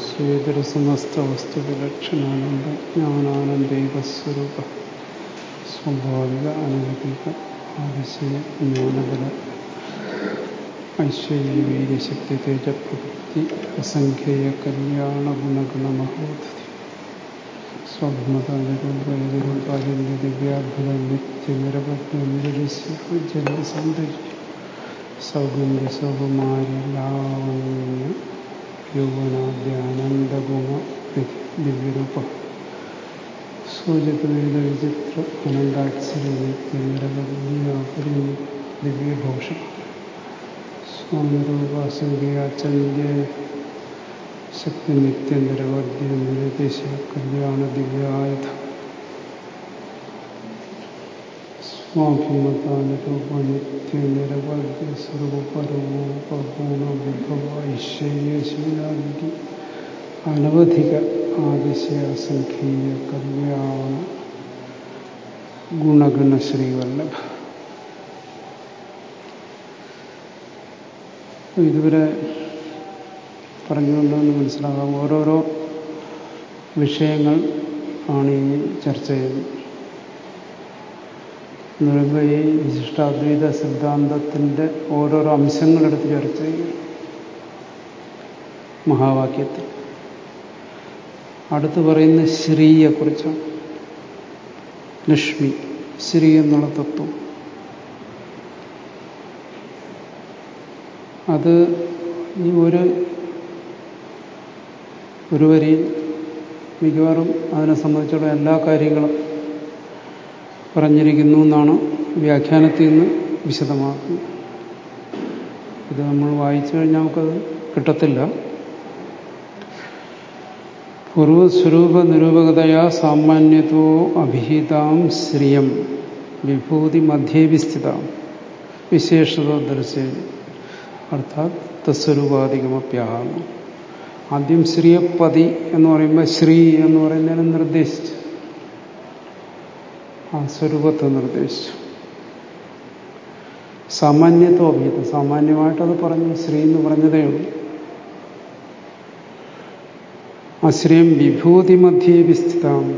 ശ്രീധര സമസ്ത വസ്തുവിലക്ഷണാനന്ദ ജ്ഞാനാനന്ദൈകസ്വരൂപ സ്വാഭാവിക അനവധിക ആതിശയ ജ്ഞാനബല ഐശ്വര്യവീര്യശക്തി തേജപ്രവൃത്തി അസംഖ്യേയ കല്യാണ ഗുണഗണ മഹോദതി സ്വപ്നതാരൂപൈരൂപാലിന്റെ ദിവ്യാത്ഭുത നിത്യനിരപത്യ നിരതിശ്വജല സൗന്ദര്യ സൗഗന്ധ്യ സൗകുമാരി ലാവണ്യ യൗവനാദ്യാനന്ദഗുണ ദിവ്യരൂപ സൂചകവേദ വിചിത്ര അനന്താക്ഷര നിത്യനിരപതി ദിവ്യഭൂഷണം സ്വാമിരൂപാസംഖ്യാചന്ദ്യ ശക്തി നിത്യ നിരവധ്യ നിരദേശ കല്യാണ ദിവ്യായുധ സ്വാഭിമതാനുരൂപ നിത്യ നിരവധ്യ സ്വരൂപരൂപഗുണ വിഭവ ഐശ്വര്യശീലാന്തി അനവധിക ആതിശയ അസംഖ്യീയ കല്യാണ ഗുണഗണ ശ്രീവല്ലഭ ഇതുവരെ പറഞ്ഞുകൊണ്ടെന്ന് മനസ്സിലാകാം ഓരോരോ വിഷയങ്ങൾ ആണ് ഈ ചർച്ച ചെയ്യുന്നത്. എന്ന് പറയുമ്പോൾ ഈ വിശിഷ്ടാദ്വൈത സിദ്ധാന്തത്തിന്റെ ഓരോരോ അംശങ്ങളെടുത്ത് ചർച്ച ചെയ്യും. മഹാവാക്യത്തിൽ. അടുത്ത് പറയുന്ന ശ്രീയെക്കുറിച്ചാണ് ലക്ഷ്മി ശ്രീ എന്നുള്ള തത്വം. അത് ഈ ഒരു ഒരു വരിയിൽ മിക്കവാറും അതിനെ സംബന്ധിച്ചുള്ള എല്ലാ കാര്യങ്ങളും പറഞ്ഞിരിക്കുന്നു എന്നാണ് വ്യാഖ്യാനത്തിൽ നിന്ന് വിശദമാക്കുന്നത്. ഇത് നമ്മൾ വായിച്ചു കഴിഞ്ഞാൽ നമുക്കത് കിട്ടത്തില്ല. പൂർവസ്വരൂപ നിരൂപകതയാ സാമാന്യതോ അഭിഹിതാം ശ്രിയം വിഭൂതി മധ്യേ വിസ്ഥിത വിശേഷത ദർശനം അർത്ഥാത് തസ്വരൂപാധികമപ്യാഹാണ് ആദ്യം ശ്രീയപ്പതി എന്ന് പറയുമ്പോൾ ശ്രീ എന്ന് പറയുന്നതിനെ നിർദ്ദേശിച്ചു. ആ സ്വരൂപത്തെ നിർദ്ദേശിച്ചു. സാമാന്യത്വം അഭിഹിതം. സാമാന്യമായിട്ടത് പറഞ്ഞു ശ്രീ എന്ന് പറഞ്ഞതേ ഉള്ളൂ. അശ്രീം വിഭൂതി മധ്യേ വിസ്ഥിതം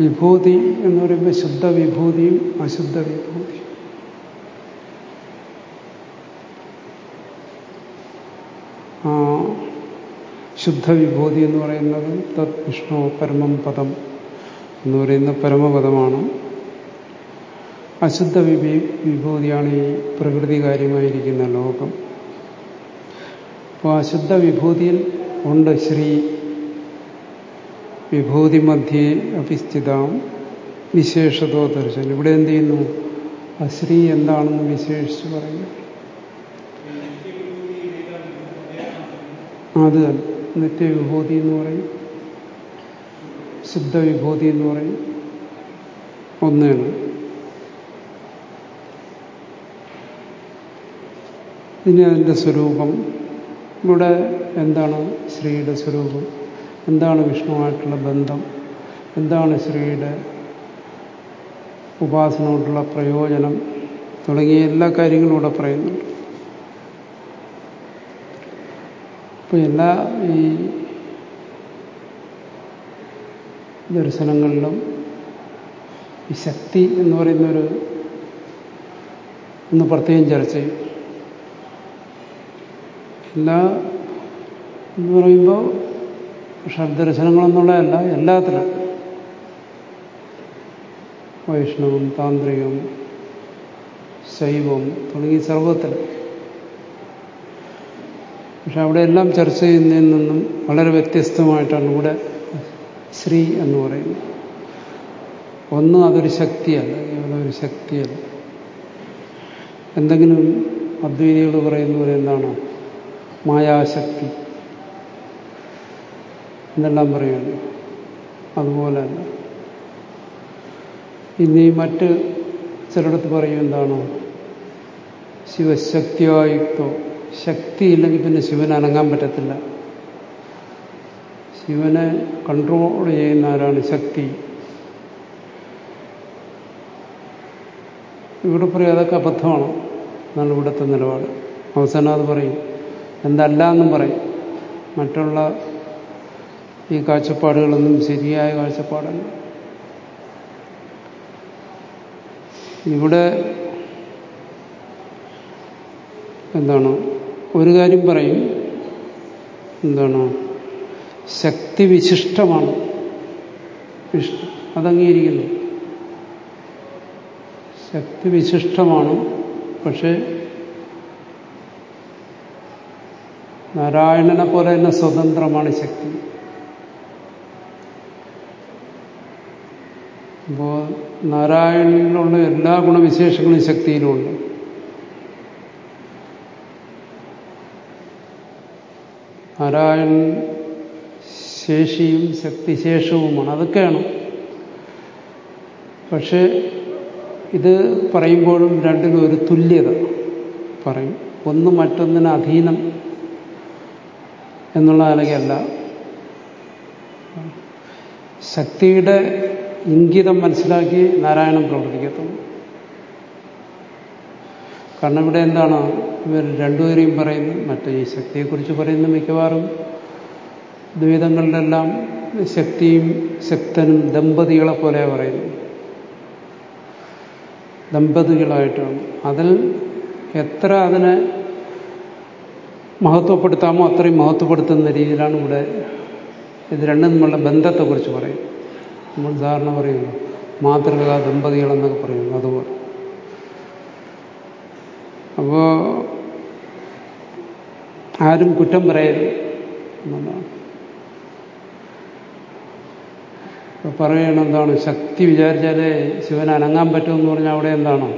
വിഭൂതി എന്ന് പറയുമ്പോൾ ശുദ്ധ വിഭൂതിയും അശുദ്ധ വിഭൂതിയും ശുദ്ധവിഭൂതി എന്ന് പറയുന്നത് തത് വിഷ്ണു പരമം പദം എന്ന് പറയുന്ന പരമപദമാണ്. അശുദ്ധ വിഭി വിഭൂതിയാണ് ഈ പ്രകൃതി കാര്യമായിരിക്കുന്ന ലോകം. അപ്പോൾ അശുദ്ധ വിഭൂതിയിൽ ഉണ്ട് ശ്രീ വിഭൂതി മധ്യേ അഭിസ്ഥിതാം വിശേഷതോ ദർശനം. ഇവിടെ എന്ത് ചെയ്യുന്നു? അശ്രീ എന്താണെന്ന് വിശേഷിച്ച് പറയുന്നു. അത് നിത്യവിഭൂതി എന്ന് പറയും. ശുദ്ധവിഭൂതി എന്ന് പറയും. ഒന്നാണ്. ഇനി അതിന്റെ സ്വരൂപം. ഇവിടെ എന്താണ് ശ്രീയുടെ സ്വരൂപം? എന്താണ് വിഷ്ണുവായിട്ടുള്ള ബന്ധം? എന്താണ് ശ്രീയുടെ ഉപാസന കൊണ്ടുള്ള പ്രയോജനം? തുടങ്ങിയ എല്ലാ കാര്യങ്ങളും ഇവിടെ പറയുന്നുണ്ട്. എല്ലാ ഈ ദർശനങ്ങളിലും ഈ ശക്തി എന്ന് പറയുന്നൊരു ഒന്ന് പ്രത്യേകം ചർച്ച ചെയ്യും. എല്ലാ എന്ന് പറയുമ്പോൾ ഷഡ്ദർശനങ്ങളെന്നുള്ളതല്ല എല്ലാത്തിലും. വൈഷ്ണവം താന്ത്രികം ശൈവം തുടങ്ങി സർവത്തിൽ പക്ഷെ അവിടെ എല്ലാം ചർച്ച ചെയ്യുന്നതിൽ നിന്നും വളരെ വ്യത്യസ്തമായിട്ടാണ് ഇവിടെ ശ്രീ എന്ന് പറയുന്നത്. ഒന്ന് അതൊരു ശക്തിയല്ല ഒരു ശക്തിയല്ല. എന്തെങ്കിലും അദ്വൈതികൾ പറയുന്ന പോലെ എന്താണ്? മായാശക്തി. എന്നെല്ലാം പറയുന്നു? തന്നെ ഇനി മറ്റ് ചിലടത്ത് പറയും എന്താണ്? ശിവശക്തിയായുക്തോ. ശക്തിയില്ലെങ്കിൽ പിന്നെ ശിവന് അനങ്ങാൻ പറ്റത്തില്ല. ശിവനെ കൺട്രോൾ ചെയ്യുന്ന ആരാണ് ശക്തി. ഇവിടെ പറയും അതൊക്കെ അബദ്ധമാണ്. എന്നാണ് ഇവിടുത്തെ നിലപാട്. അവസാനം അത് പറയും. എന്തല്ല എന്നും പറയും. മറ്റുള്ള ഈ കാഴ്ചപ്പാടുകളൊന്നും ശരിയായ കാഴ്ചപ്പാടല്ല. ഇവിടെ എന്താണ്? ഒരു കാര്യം പറയും. എന്താണ്? ശക്തി വിശിഷ്ടമാണ്. അതംഗീകരിക്കുന്നു ശക്തി വിശിഷ്ടമാണ്. പക്ഷെ നാരായണനെ പോലെ തന്നെ സ്വതന്ത്രമാണ് ശക്തി. അപ്പോൾ നാരായണനിലുള്ള എല്ലാ ഗുണവിശേഷങ്ങളും ശക്തിയിലുമുണ്ട് നാരായണൻ ശേഷിയും ശക്തിശേഷവുമാണ്. അതൊക്കെയാണ്. പക്ഷേ ഇത് പറയുമ്പോഴും രണ്ടിനും ഒരു തുല്യത പറയും. ഒന്ന് മറ്റൊന്നിന് അധീനം എന്നുള്ള നിലയ്ക്കല്ല. ശക്തിയുടെ ഇംഗിതം മനസ്സിലാക്കി നാരായണം പ്രവർത്തിക്കത്തുള്ളൂ. കാരണം ഇവിടെ എന്താണ്? ഇവർ രണ്ടുപേരെയും പറയുന്നു മറ്റേ ഈ ശക്തിയെക്കുറിച്ച് പറയുന്ന മിക്കവാറും. ദ്വൈതങ്ങളിലെല്ലാം ശക്തിയും ശക്തനും ദമ്പതികളെ പോലെ പറയുന്നു. ദമ്പതികളായിട്ടാണ്. അതിൽ എത്ര അതിനെ മഹത്വപ്പെടുത്താമോ അത്രയും മഹത്വപ്പെടുത്തുന്ന രീതിയിലാണ് ഇവിടെ ഇത് രണ്ടും തമ്മിലുള്ള ബന്ധത്തെക്കുറിച്ച് പറയും നമ്മൾ ഉദാഹരണം പറയുന്നു മാതൃക ദമ്പതികളെന്നൊക്കെ പറയുന്നു അതുപോലെ. അപ്പോൾ ആരും കുറ്റം പറയരുത്. എന്നുള്ളതാണ് പറയണം എന്താണ്? ശക്തി വിചാരിച്ചാലേ ശിവൻ അനങ്ങാൻ പറ്റുമെന്ന് പറഞ്ഞാൽ അവിടെ എന്താണ്?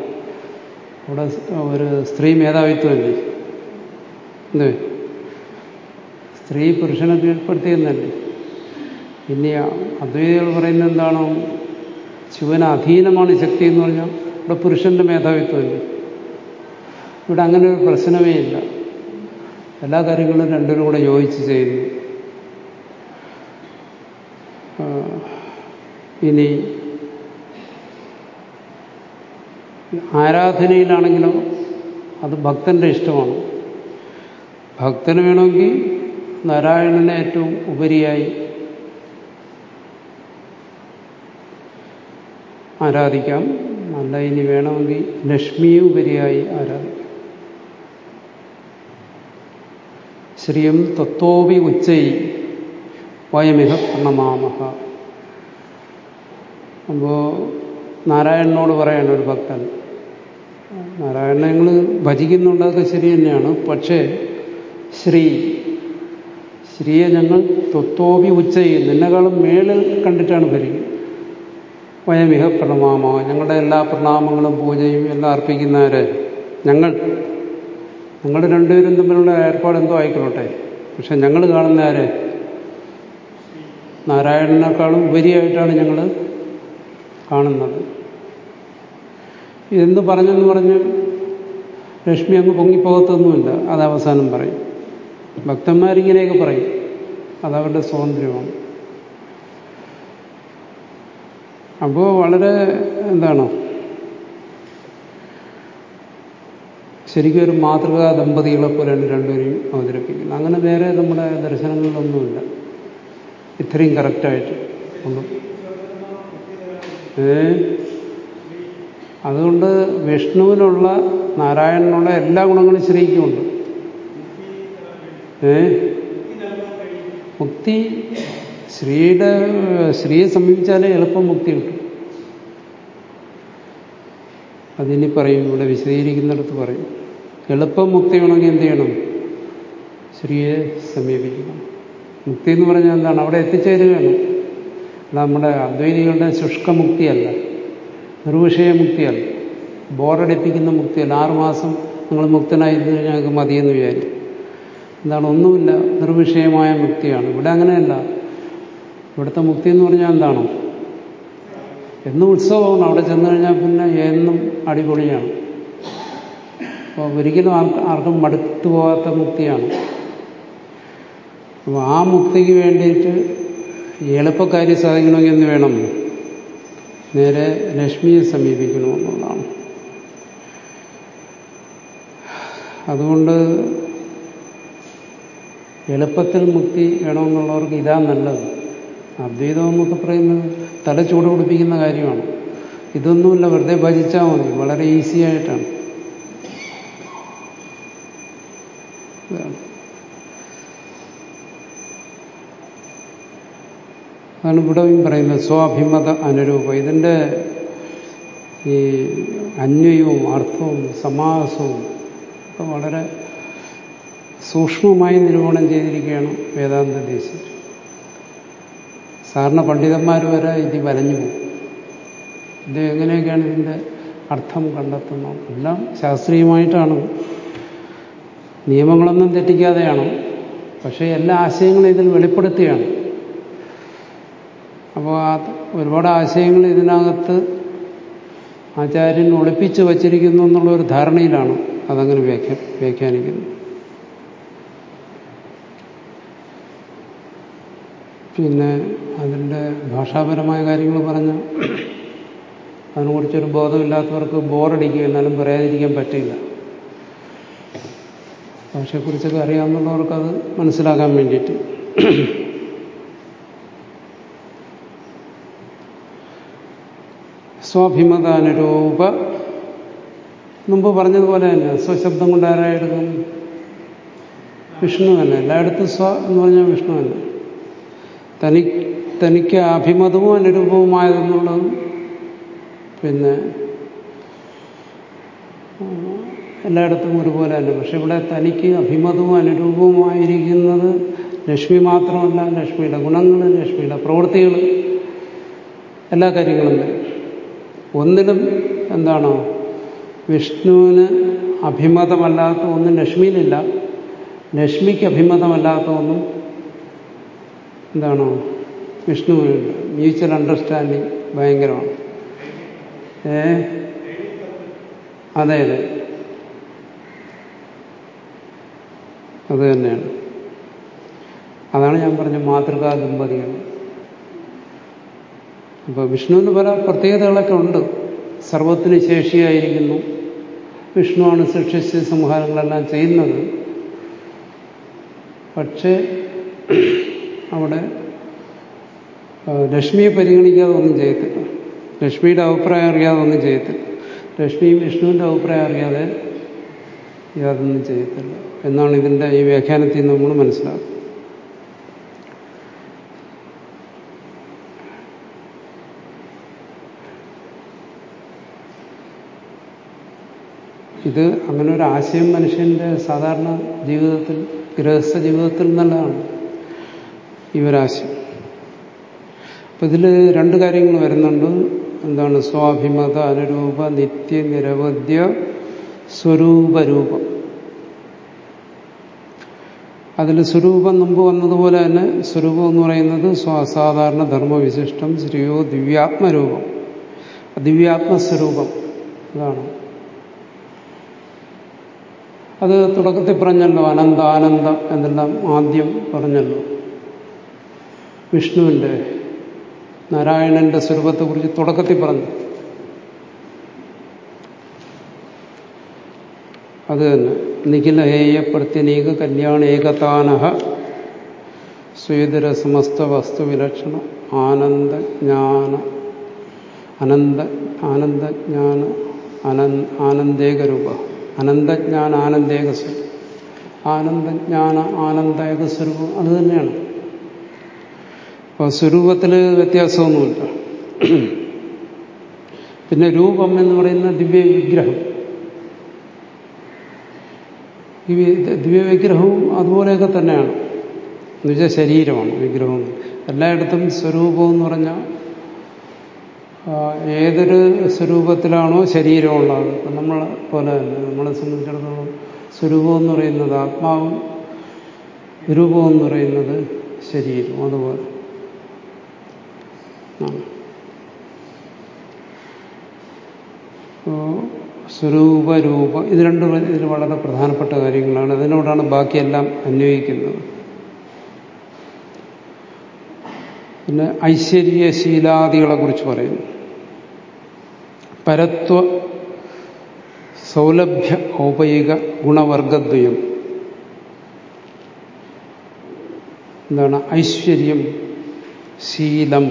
അവിടെ ഒരു സ്ത്രീ മേധാവിത്വമല്ലേ? എന്തേ സ്ത്രീ പുരുഷനെ കീഴ്പ്പെടുത്തിയെന്നല്ലേ? പിന്നെ അദ്വൈതികൾ പറയുന്നത് എന്താണോ? ശിവന് അധീനമാണ് ശക്തി എന്ന് പറഞ്ഞാൽ അവിടെ പുരുഷന്റെ മേധാവിത്വമല്ലേ? ഇവിടെ അങ്ങനെ ഒരു പ്രശ്നമേ ഇല്ല. എല്ലാ കാര്യങ്ങളും രണ്ടിനും കൂടെ യോജിച്ച് ചെയ്യുന്നു ഇനി ആരാധനയിലാണെങ്കിലും അത് ഭക്തന്റെ ഇഷ്ടമാണ്. ഭക്തന് വേണമെങ്കിൽ നാരായണനെ ഏറ്റവും ഉപരിയായി ആരാധിക്കാം. അല്ല ഇനി വേണമെങ്കിൽ ലക്ഷ്മിയെ ഉപരിയായി ആരാധിക്കാം. ശ്രീയം തത്വോപി ഉച്ചൈ വയമിഹ പ്രണമാമഹ അപ്പോ നാരായണനോട് പറയാണ് ഒരു ഭക്തൻ നാരായണനെ ഞങ്ങൾ ഭജിക്കുന്നുണ്ടതൊക്കെ ശരി തന്നെയാണ് പക്ഷേ ശ്രീ ശ്രീയെ ഞങ്ങൾ തൊത്തോപി ഉച്ചയിൽ നിന്നെക്കാളും മേളിൽ കണ്ടിട്ടാണ് ഭരിക്കുന്നത്. വയമിഹ പ്രണമാമ ഞങ്ങളുടെ എല്ലാ പ്രണാമങ്ങളും പൂജയും എല്ലാം അർപ്പിക്കുന്നവരെ ഞങ്ങൾ ഞങ്ങൾ രണ്ടുപേരും തമ്മിലുള്ള ഏർപ്പാട് എന്തോ ആയിക്കൊള്ളട്ടെ. പക്ഷെ ഞങ്ങൾ കാണുന്ന ആര്? നാരായണനേക്കാളും ഉപരിയായിട്ടാണ് ഞങ്ങൾ കാണുന്നത്. ഇതെന്ത് പറഞ്ഞെന്ന് പറഞ്ഞ് ലക്ഷ്മി അങ്ങ് പൊങ്ങിപ്പോകത്തൊന്നുമില്ല. അത് അവസാനം പറയും. ഭക്തന്മാരിങ്ങനെയൊക്കെ പറയും. അതവരുടെ സ്വാതന്ത്ര്യമാണ്. അപ്പോൾ വളരെ എന്താണ് ശരിക്കും ഒരു മാതൃകാ ദമ്പതികളെ പോലെയാണ് രണ്ടുപേരെയും അവതരിപ്പിക്കുന്നത്. അങ്ങനെ വേറെ നമ്മുടെ ദർശനങ്ങളിലൊന്നുമില്ല. ഇത്രയും കറക്റ്റായിട്ട് ഒന്നും. ഏ? അതുകൊണ്ട് വിഷ്ണുവിനുള്ള നാരായണനുള്ള എല്ലാ ഗുണങ്ങളും ശ്രീക്കുമുണ്ട്. ഏ? മുക്തി ശ്രീയുടെ ശ്രീയെ സമീപിച്ചാലേ എളുപ്പം മുക്തി കിട്ടും. അതിനി പറയും ഇവിടെ വിശദീകരിക്കുന്നിടത്ത് പറയും. എളുപ്പം മുക്തി വേണമെങ്കിൽ എന്ത് ചെയ്യണം? ശ്രീയെ സമീപിക്കണം. മുക്തി എന്ന് പറഞ്ഞാൽ എന്താണ്? അവിടെ എത്തിച്ചേരുകയാണ്. നമ്മുടെ അദ്വൈതികളുടെ ശുഷ്കമുക്തിയല്ല. നിർവിഷയമുക്തിയല്ല. ബോറടിപ്പിക്കുന്ന മുക്തിയല്ല. ആറുമാസം നിങ്ങൾ മുക്തനായി ഞങ്ങൾക്ക് മതിയെന്ന് വിചാരിക്കും. എന്താണ്? ഒന്നുമില്ല. നിർവിഷയമായ മുക്തിയാണ്. ഇവിടെ അങ്ങനെയല്ല. ഇവിടുത്തെ മുക്തി എന്ന് പറഞ്ഞാൽ എന്താണ്? എന്നും ഉത്സവമാണ്. അവിടെ ചെന്നു കഴിഞ്ഞാൽ പിന്നെ എന്നും അടിപൊളിയാണ്. അപ്പോൾ ഒരിക്കലും ആർക്കും മടുത്തു പോകാത്ത മുക്തിയാണ്. അപ്പോൾ ആ മുക്തിക്ക് വേണ്ടിയിട്ട് എളുപ്പക്കാര്യം സാധിക്കണമെങ്കിൽ എന്ന് വേണം. നേരെ ലക്ഷ്മിയെ സമീപിക്കണമെന്നുള്ളതാണ്. അതുകൊണ്ട് എളുപ്പത്തിൽ മുക്തി വേണമെന്നുള്ളവർക്ക് ഇതാ നല്ലത്. അദ്വൈതം എന്നൊക്കെ പറയുന്നത് തല ചൂട് പിടിപ്പിക്കുന്ന കാര്യമാണ്. ഇതൊന്നുമില്ല വെറുതെ ഭജിച്ചാൽ മതി. വളരെ ഈസി ആയിട്ടാണ്. അതാണ് ഇവിടെ പറയുന്നത് സ്വാഭിമത അനുരൂപം. ഇതിന്റെ ഈ അന്വയവും അർത്ഥവും സമാസവും ഒക്കെ വളരെ സൂക്ഷ്മമായി നിരൂപണം ചെയ്തിരിക്കുകയാണ് വേദാന്ത ദേശം. സാറിന് പണ്ഡിതന്മാർ വരെ ഇത് വരഞ്ഞു പോകും. ഇത് എങ്ങനെയൊക്കെയാണ് ഇതിന്റെ അർത്ഥം കണ്ടെത്തുന്നത്? എല്ലാം ശാസ്ത്രീയമായിട്ടാണ് നിയമങ്ങളൊന്നും തെറ്റിക്കാതെയാണ് പക്ഷേ എല്ലാ ആശയങ്ങളും ഇതിൽ വെളിപ്പെടുത്തുകയാണ്. അപ്പോൾ ആ ഒരുപാട് ആശയങ്ങൾ ഇതിനകത്ത് ആചാര്യൻ ഒളിപ്പിച്ചു വച്ചിരിക്കുന്നു എന്നുള്ള ഒരു ധാരണയിലാണ് അതങ്ങനെ വ്യാഖ്യ വ്യാഖ്യാനിക്കുന്നത്. പിന്നെ അതിന്റെ ഭാഷാപരമായ കാര്യങ്ങൾ പറഞ്ഞ അതിനെക്കുറിച്ചൊരു ബോധമില്ലാത്തവർക്ക് ബോറടിക്കുക എന്നാലും പറയാതിരിക്കാൻ പറ്റില്ല. ഭാഷയെക്കുറിച്ചൊക്കെ അറിയാവുന്നവർക്ക് അത് മനസ്സിലാക്കാൻ വേണ്ടിയിട്ട്. സ്വാഭിമതാനുരൂപ. മുമ്പ് പറഞ്ഞതുപോലെ തന്നെ സ്വശബ്ദം കൊണ്ട് ആരായെടുക്കും? വിഷ്ണു തന്നെ. എല്ലായിടത്തും സ്വ എന്ന് പറഞ്ഞാൽ വിഷ്ണു തന്നെ. തനി തനിക്ക് അഭിമതവും അനുരൂപവുമായതെന്നുള്ളതും പിന്നെ എല്ലായിടത്തും ഒരുപോലെ തന്നെ പക്ഷെ ഇവിടെ തനിക്ക് അഭിമതവും അനുരൂപവുമായിരിക്കുന്നത് ലക്ഷ്മി മാത്രമല്ല ലക്ഷ്മിയുടെ ഗുണങ്ങൾ ലക്ഷ്മിയുടെ പ്രവൃത്തികൾ എല്ലാ കാര്യങ്ങളും. ഒന്നിലും എന്താണോ വിഷ്ണുവിന് അഭിമതമല്ലാത്ത ഒന്നും ലക്ഷ്മിയിലില്ല. ലക്ഷ്മിക്ക് അഭിമതമല്ലാത്ത ഒന്നും എന്താണോ വിഷ്ണുവിനുണ്ട് മ്യൂച്വൽ അണ്ടർസ്റ്റാൻഡിങ് ഭയങ്കരമാണ്. ഏ? അതെ അതെ. അത് തന്നെയാണ്. അതാണ് ഞാൻ പറഞ്ഞ മാതൃകാ ദമ്പതികൾ. അപ്പൊ വിഷ്ണുവിന് പല പ്രത്യേകതകളൊക്കെ ഉണ്ട്. സർവത്തിന് ശേഷിയായിരിക്കുന്നു. വിഷ്ണുവാണ് സൃഷ്ടിച്ച് സംഹാരങ്ങളെല്ലാം ചെയ്യുന്നത്. പക്ഷേ അവിടെ ലക്ഷ്മിയെ പരിഗണിക്കാതെ ഒന്നും ചെയ്യത്തില്ല. ലക്ഷ്മിയുടെ അഭിപ്രായം അറിയാതെ ഒന്നും ചെയ്യത്തില്ല. ലക്ഷ്മിയും വിഷ്ണുവിന്റെ അഭിപ്രായം അറിയാതെ യാതൊന്നും ചെയ്യത്തില്ല. എന്നാണ് ഇതിന്റെ ഈ വ്യാഖ്യാനത്തിൽ നിന്ന് നമ്മൾ മനസ്സിലാക്കുന്നത്. ഇത് അങ്ങനെ ഒരു ആശയം മനുഷ്യന്റെ സാധാരണ ജീവിതത്തിൽ ഗൃഹസ്ഥ ജീവിതത്തിൽ നല്ലതാണ്. ഈ ഒരാശയം അപ്പം ഇതിൽ രണ്ട് കാര്യങ്ങൾ വരുന്നുണ്ട്. എന്താണ്? സ്വാഭിമത അനുരൂപ നിത്യ നിരവധ്യ സ്വരൂപരൂപം അതിൽ സ്വരൂപം മുമ്പ് വന്നതുപോലെ തന്നെ സ്വരൂപം എന്ന് പറയുന്നത് സ്വാസാധാരണ ധർമ്മവിശിഷ്ടം ശ്രീയോ ദിവ്യാത്മരൂപം. ദിവ്യാത്മസ്വരൂപം. അതാണ്. അത് തുടക്കത്തിൽ പറഞ്ഞല്ലോ അനന്താനന്ദം എന്നെല്ലാം ആദ്യം പറഞ്ഞല്ലോ. വിഷ്ണുവിന്റെ നാരായണന്റെ സ്വരൂപത്തെക്കുറിച്ച് തുടക്കത്തിൽ പറഞ്ഞു. അത് തന്നെ. നിഖിലഹേയ പ്രത്യനീക കല്യാണ ഏകതാനഹ സ്വീതര സമസ്ത വസ്തുവിലക്ഷണം ആനന്ദ ആനന്ദജ്ഞാന അനന്ത ആനന്ദജ്ഞാന അനന്ത ആനന്ദേകരൂപ അനന്തജ്ഞാന ആനന്ദേക സ്വരൂപം ആനന്ദജ്ഞാന ആനന്ദേക സ്വരൂപം അത് തന്നെയാണ്. അപ്പോൾ സ്വരൂപത്തിൽ വ്യത്യാസമൊന്നുമില്ല. പിന്നെ രൂപം എന്ന് പറയുന്ന ദിവ്യ വിഗ്രഹം ഈ ദിവ്യവിഗ്രഹവും അതുപോലെയൊക്കെ തന്നെയാണ്. എന്നുവെച്ചാൽ ശരീരമാണ് വിഗ്രഹം. എല്ലായിടത്തും സ്വരൂപം എന്ന് പറഞ്ഞാൽ ഏതൊരു സ്വരൂപത്തിലാണോ ശരീരമുള്ളത് നമ്മളെ പോലെ തന്നെ നമ്മളെ സംബന്ധിച്ചിടത്തോളം സ്വരൂപം എന്ന് പറയുന്നത് ആത്മാവും രൂപം എന്ന് പറയുന്നത് ശരീരം അതുപോലെ. സ്വരൂപരൂപ. ഇത് രണ്ടും ഇതിൽ വളരെ പ്രധാനപ്പെട്ട കാര്യങ്ങളാണ്. അതിനോടാണ് ബാക്കിയെല്ലാം അന്വയിക്കുന്നത്. പിന്നെ ഐശ്വര്യശീലാദികളെ കുറിച്ച് പറയുന്നു. പരത്വ സൗലഭ്യ ഔപയിക ഗുണവർഗദ്വയം. എന്താണ്? ഐശ്വര്യം ശീലം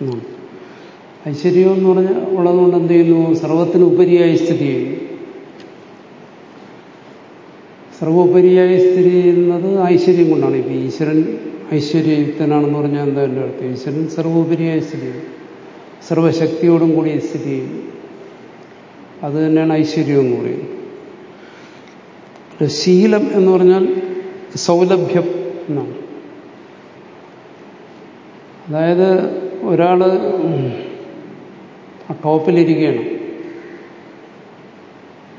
എന്നാണ്. ഐശ്വര്യം എന്ന് പറഞ്ഞ ഉള്ളതുകൊണ്ട് എന്ത് ചെയ്യുന്നു? സർവത്തിന് ഉപരിയായി സ്ഥിതി ചെയ്യുന്നു. സർവോപരിയായി സ്ഥിതി ചെയ്യുന്നത് ഐശ്വര്യം കൊണ്ടാണ്. ഇപ്പം ഈശ്വരൻ ഐശ്വര്യയുക്തനാണെന്ന് പറഞ്ഞാൽ എന്താ എന്റെ അർത്ഥം? ഈശ്വരൻ സർവോപരിയായി സ്ഥിതി ചെയ്യുന്നു. സർവശക്തിയോടും കൂടി സ്ഥിതി ചെയ്യുന്നു. അത് തന്നെയാണ് ഐശ്വര്യം എന്ന് പറയുന്നത്. ശീലം എന്ന് പറഞ്ഞാൽ സൗലഭ്യം എന്നാണ്. അതായത് ഒരാൾ ടോപ്പിലിരിക്കുകയാണ്.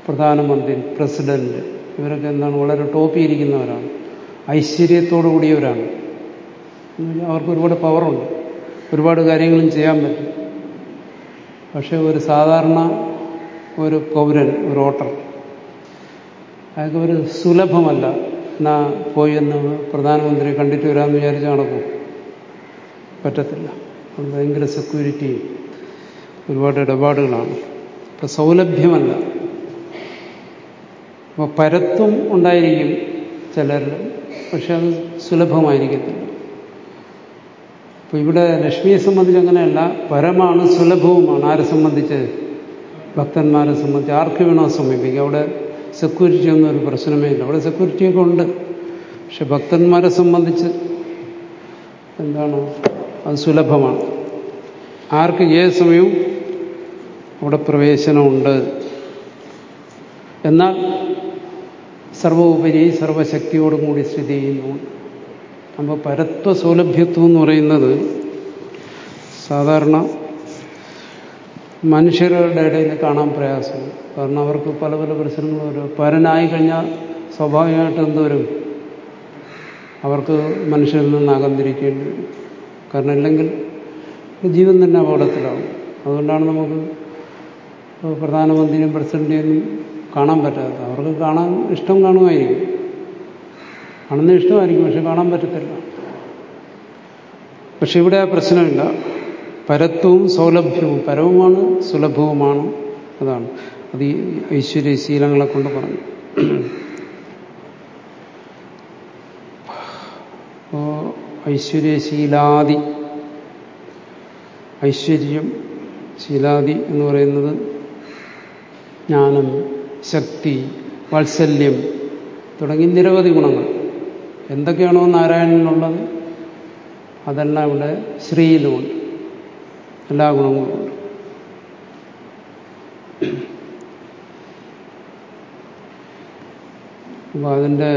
പ്രധാനമന്ത്രി പ്രസിഡന്റ് ഇവരൊക്കെ എന്താണ് വളരെ ടോപ്പിൽ ഇരിക്കുന്നവരാണ് ഐശ്വര്യത്തോടു കൂടിയവരാണ്. അവർക്ക് ഒരുപാട് പവറുണ്ട്. ഒരുപാട് കാര്യങ്ങളും ചെയ്യാൻ പറ്റും. പക്ഷെ ഒരു സാധാരണ ഒരു പൗരൻ ഒരു വോട്ടർ അയാൾക്ക് ഒരു സുലഭമല്ല. എന്നാ പോയി എന്ന് പ്രധാനമന്ത്രിയെ കണ്ടിട്ട് വരാമെന്ന് വിചാരിച്ച് നടക്കും പറ്റത്തില്ല. ഭയങ്കര സെക്യൂരിറ്റിയും ഒരുപാട് ഇടപാടുകളാണ്. ഇപ്പം സൗലഭ്യമല്ല. അപ്പോൾ പരത്വം ഉണ്ടായിരിക്കും ചിലരിൽ പക്ഷെ അത് സുലഭമായിരിക്കത്തില്ല. അപ്പൊ ഇവിടെ ലക്ഷ്മിയെ സംബന്ധിച്ച് അങ്ങനെയല്ല പരമാണ് സുലഭവുമാണ്. ആരെ സംബന്ധിച്ച്? ഭക്തന്മാരെ സംബന്ധിച്ച് ആർക്ക് വേണോ സമീപിക്കുക അവിടെ സെക്യൂരിറ്റി ഒന്നും ഒരു പ്രശ്നമേ ഇല്ല. അവിടെ സെക്യൂരിറ്റിയൊക്കെ ഉണ്ട്. പക്ഷെ ഭക്തന്മാരെ സംബന്ധിച്ച് എന്താണ്? അത് സുലഭമാണ്. ആർക്ക് ഏത് സമയവും അവിടെ പ്രവേശനമുണ്ട്. എന്നാൽ സർവോപരി സർവശക്തിയോടും കൂടി സ്ഥിതി ചെയ്യുന്നു അപ്പോൾ പരത്വ സൗലഭ്യത്വം എന്ന് പറയുന്നത് സാധാരണ മനുഷ്യരുടെ ഇടയിൽ കാണാൻ പ്രയാസം. കാരണം അവർക്ക് പല പല പ്രശ്നങ്ങൾ വരും. പരനായി കഴിഞ്ഞാൽ സ്വാഭാവികമായിട്ട് എന്തോരും അവർക്ക് മനുഷ്യരിൽ നിന്ന് അകന്നിരിക്കേണ്ടി വരും. കാരണം ഇല്ലെങ്കിൽ ജീവൻ തന്നെ അപകടത്തിലാവും. അതുകൊണ്ടാണ് നമുക്ക് പ്രധാനമന്ത്രിയും പ്രസിഡന്റിനും കാണാൻ പറ്റാത്ത അവർക്ക് കാണാൻ ഇഷ്ടം കാണുമായിരിക്കും. കാണുന്ന ഇഷ്ടമായിരിക്കും പക്ഷെ കാണാൻ പറ്റത്തില്ല. പക്ഷെ ഇവിടെ ആ പ്രശ്നമില്ല. പരത്വവും സൗലഭ്യവും പരവുമാണ് സുലഭവുമാണ് അതാണ്. അത് ഈ ഐശ്വര്യശീലങ്ങളെ കൊണ്ട് പറഞ്ഞു. ഐശ്വര്യശീലാദി ഐശ്വര്യം ശീലാദി എന്ന് പറയുന്നത് ജ്ഞാനം ശക്തി വാത്സല്യം തുടങ്ങി നിരവധി ഗുണങ്ങൾ. എന്തൊക്കെയാണോ നാരായണനുള്ളത് അതെല്ലാം ഇവിടെ ശ്രീയിലുമുണ്ട് എല്ലാ ഗുണങ്ങളുമുണ്ട് അപ്പോൾ അതിന്റെ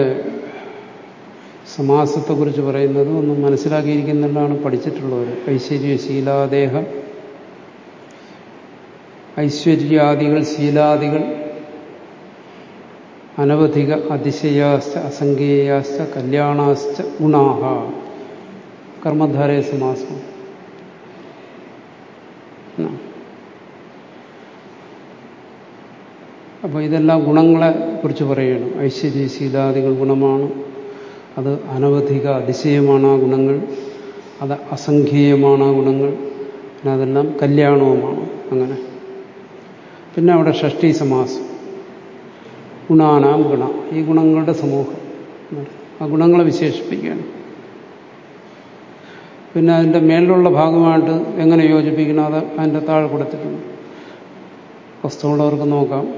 സമാസത്തെക്കുറിച്ച് പറയുന്നത് ഒന്നും മനസ്സിലാക്കിയിരിക്കുന്നുണ്ടാണ് പഠിച്ചിട്ടുള്ളവർ ഐശ്വര്യശീലാദേഹ ഐശ്വര്യാദികൾ ശീലാദികൾ അനവധിക അതിശയാസ് അസംഖ്യേയാശ്ച കല്യാണാസ് ഗുണാഹ കർമ്മധാരയ സമാസം. അപ്പോൾ ഇതെല്ലാം ഗുണങ്ങളെ കുറിച്ച് പറയുകയാണ് ഐശ്വര്യശീലാദികൾ ഗുണമാണ്. അത് അനവധിക അതിശയമാണ് ആ ഗുണങ്ങൾ. അത് അസംഖ്യേയമാണ് ആ ഗുണങ്ങൾ. പിന്നെ അതെല്ലാം കല്യാണവുമാണ്. അങ്ങനെ. പിന്നെ അവിടെ ഷഷ്ടി സമാസം. ഗുണാനാം ഗുണ. ഈ ഗുണങ്ങളുടെ സമൂഹം. ആ ഗുണങ്ങളെ വിശേഷിപ്പിക്കുകയാണ്. പിന്നെ അതിന്റെ മേളിലുള്ള ഭാഗമായിട്ട് എങ്ങനെ യോജിപ്പിക്കണം അത് അതിന്റെ താഴെ കൊടുത്തിട്ടുണ്ട്. വസ്തുവുള്ളവർക്ക് നോക്കാം.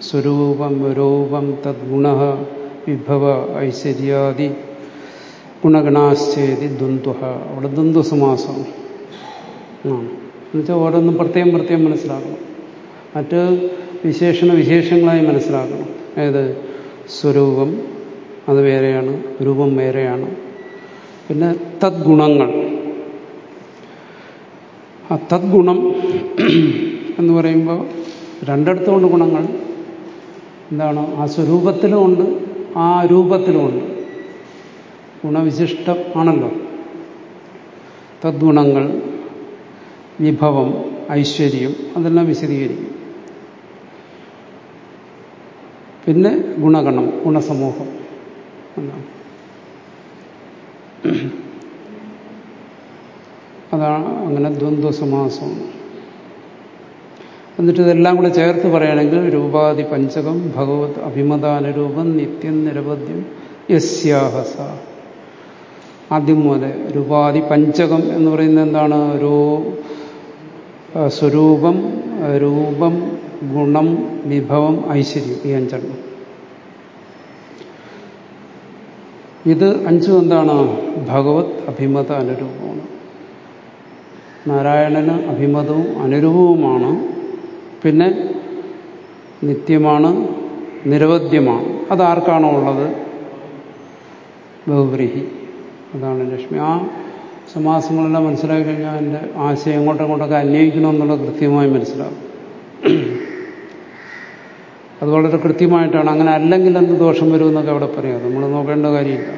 സ്വരൂപം രൂപം തദ്ഗുണ വിഭവ ഐശ്വര്യാദി ഗുണഗണാശ്ചേതി ദ്വന്ദ്വ. അവിടെ ദ്വന്ദ്സമാസം എന്നുവെച്ചാൽ ഓരോന്നും പ്രത്യേകം പ്രത്യേകം മനസ്സിലാക്കണം. മറ്റ് വിശേഷണ വിശേഷങ്ങളായി മനസ്സിലാക്കണം. ഏത്? സ്വരൂപം അത് വേറെയാണ് രൂപം വേറെയാണ്. പിന്നെ തദ്ഗുണങ്ങൾ. ആ തദ്ഗുണം എന്ന് പറയുമ്പോൾ രണ്ടിടത്തുമുണ്ട് ഗുണങ്ങൾ. എന്താണ്? ആ സ്വരൂപത്തിലുമുണ്ട് ആ രൂപത്തിലുമുണ്ട് ഗുണവിശിഷ്ടം ആണല്ലോ. തദ്ഗുണങ്ങൾ വിഭവം ഐശ്വര്യം അതെല്ലാം വിശദീകരിക്കും. പിന്നെ ഗുണഗണം ഗുണസമൂഹം. എന്നാണ് അതാണ് അങ്ങനെ ദ്വന്ദ്വ സമാസമാണ് എന്നിട്ട് ഇതെല്ലാം കൂടെ ചേർത്ത് പറയുകയാണെങ്കിൽ രൂപാതി പഞ്ചകം ഭഗവത് അഭിമതാനുരൂപം നിത്യം നിരവധ്യം യസ്യാഹസ ആദ്യം മുതൽ രൂപാതി പഞ്ചകം എന്ന് പറയുന്നത് എന്താണ്? രൂ സ്വരൂപം രൂപം ഗുണം വിഭവം ഐശ്വര്യം ഈ അഞ്ചെണ്ണം. ഇത് അഞ്ചും എന്താണ് ഭഗവത് അഭിമത അനുരൂപമാണ്. നാരായണന് അഭിമതവും അനുരൂപവുമാണ്. പിന്നെ നിത്യമാണ് നിരവധ്യമാണ്. അതാർക്കാണോ ഉള്ളത്? ബഹുബ്രീഹി അതാണ് ലക്ഷ്മി. ആ സമാസങ്ങളെല്ലാം മനസ്സിലാക്കി കഴിഞ്ഞാൽ എന്റെ ആശയം എങ്ങോട്ടും അന്വയിക്കണമെന്നുള്ള കൃത്യമായി മനസ്സിലാകും. അത് വളരെ കൃത്യമായിട്ടാണ്. അങ്ങനെ അല്ലെങ്കിൽ എന്ത് ദോഷം വരുമെന്നൊക്കെ അവിടെ പറയാം. നമ്മൾ നോക്കേണ്ട കാര്യമില്ല.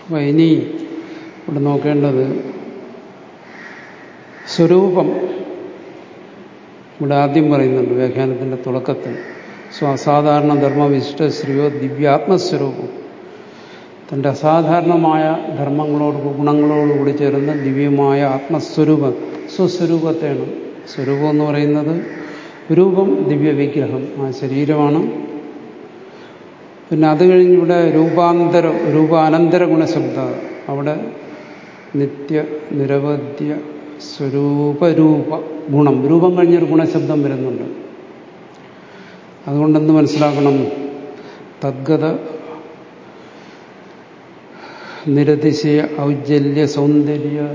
അപ്പൊ ഇനി ഇവിടെ നോക്കേണ്ടത് സ്വരൂപം ഇവിടെ ആദ്യം പറയുന്നുണ്ട് വ്യാഖ്യാനത്തിന്റെ തുടക്കത്തിൽ. സ്വ അസാധാരണ ധർമ്മവിശിഷ്ട ശ്രീയോ ദിവ്യാത്മസ്വരൂപം. തന്റെ അസാധാരണമായ ധർമ്മങ്ങളോട് ഗുണങ്ങളോട് കൂടി ചേർന്ന ദിവ്യമായ ആത്മസ്വരൂപം സ്വസ്വരൂപത്തെയാണ്. സ്വരൂപം എന്ന് പറയുന്നത് രൂപം ദിവ്യവിഗ്രഹം ആ ശരീരമാണ്. പിന്നെ അത് കഴിഞ്ഞ് ഇവിടെ രൂപാന്തര രൂപാനന്തര ഗുണശബ്ദ. അവിടെ നിത്യ നിരവധ്യ സ്വരൂപരൂപ ഗുണം. രൂപം കഴിഞ്ഞൊരു ഗുണശബ്ദം വരുന്നുണ്ട്. അതുകൊണ്ടെന്ത് മനസ്സിലാക്കണം? തദ്ഗത നിരതിശയ ഔജ്ജല്യ സൗന്ദര്യ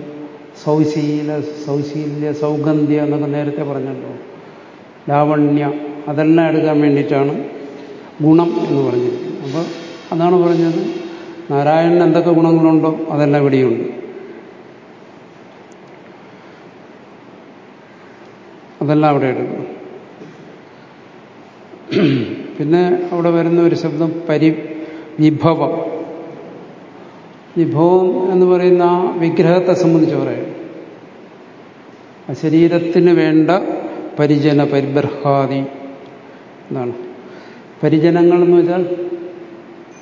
സൗശീല സൗശീല്യ സൗഗന്ധ്യ എന്നൊക്കെ നേരത്തെ പറഞ്ഞല്ലോ. ലാവണ്യ അതെല്ലാം എടുക്കാൻ വേണ്ടിയിട്ടാണ് ഗുണം എന്ന് പറഞ്ഞിരിക്കുന്നത്. അപ്പോൾ അതാണ് പറഞ്ഞത്. നാരായണൻ എന്തൊക്കെ ഗുണങ്ങളുണ്ടോ അതെല്ലാം ഇവിടെയുണ്ട്. അതെല്ലാം അവിടെ എടുക്കും. പിന്നെ അവിടെ വരുന്ന ഒരു ശബ്ദം പരി വിഭവം. വിഭവം എന്ന് പറയുന്ന ആ വിഗ്രഹത്തെ സംബന്ധിച്ച് പറയാം. ശരീരത്തിന് വേണ്ട പരിജന പരിബർഹാദി എന്നാണ്. പരിജനങ്ങൾ എന്ന് വെച്ചാൽ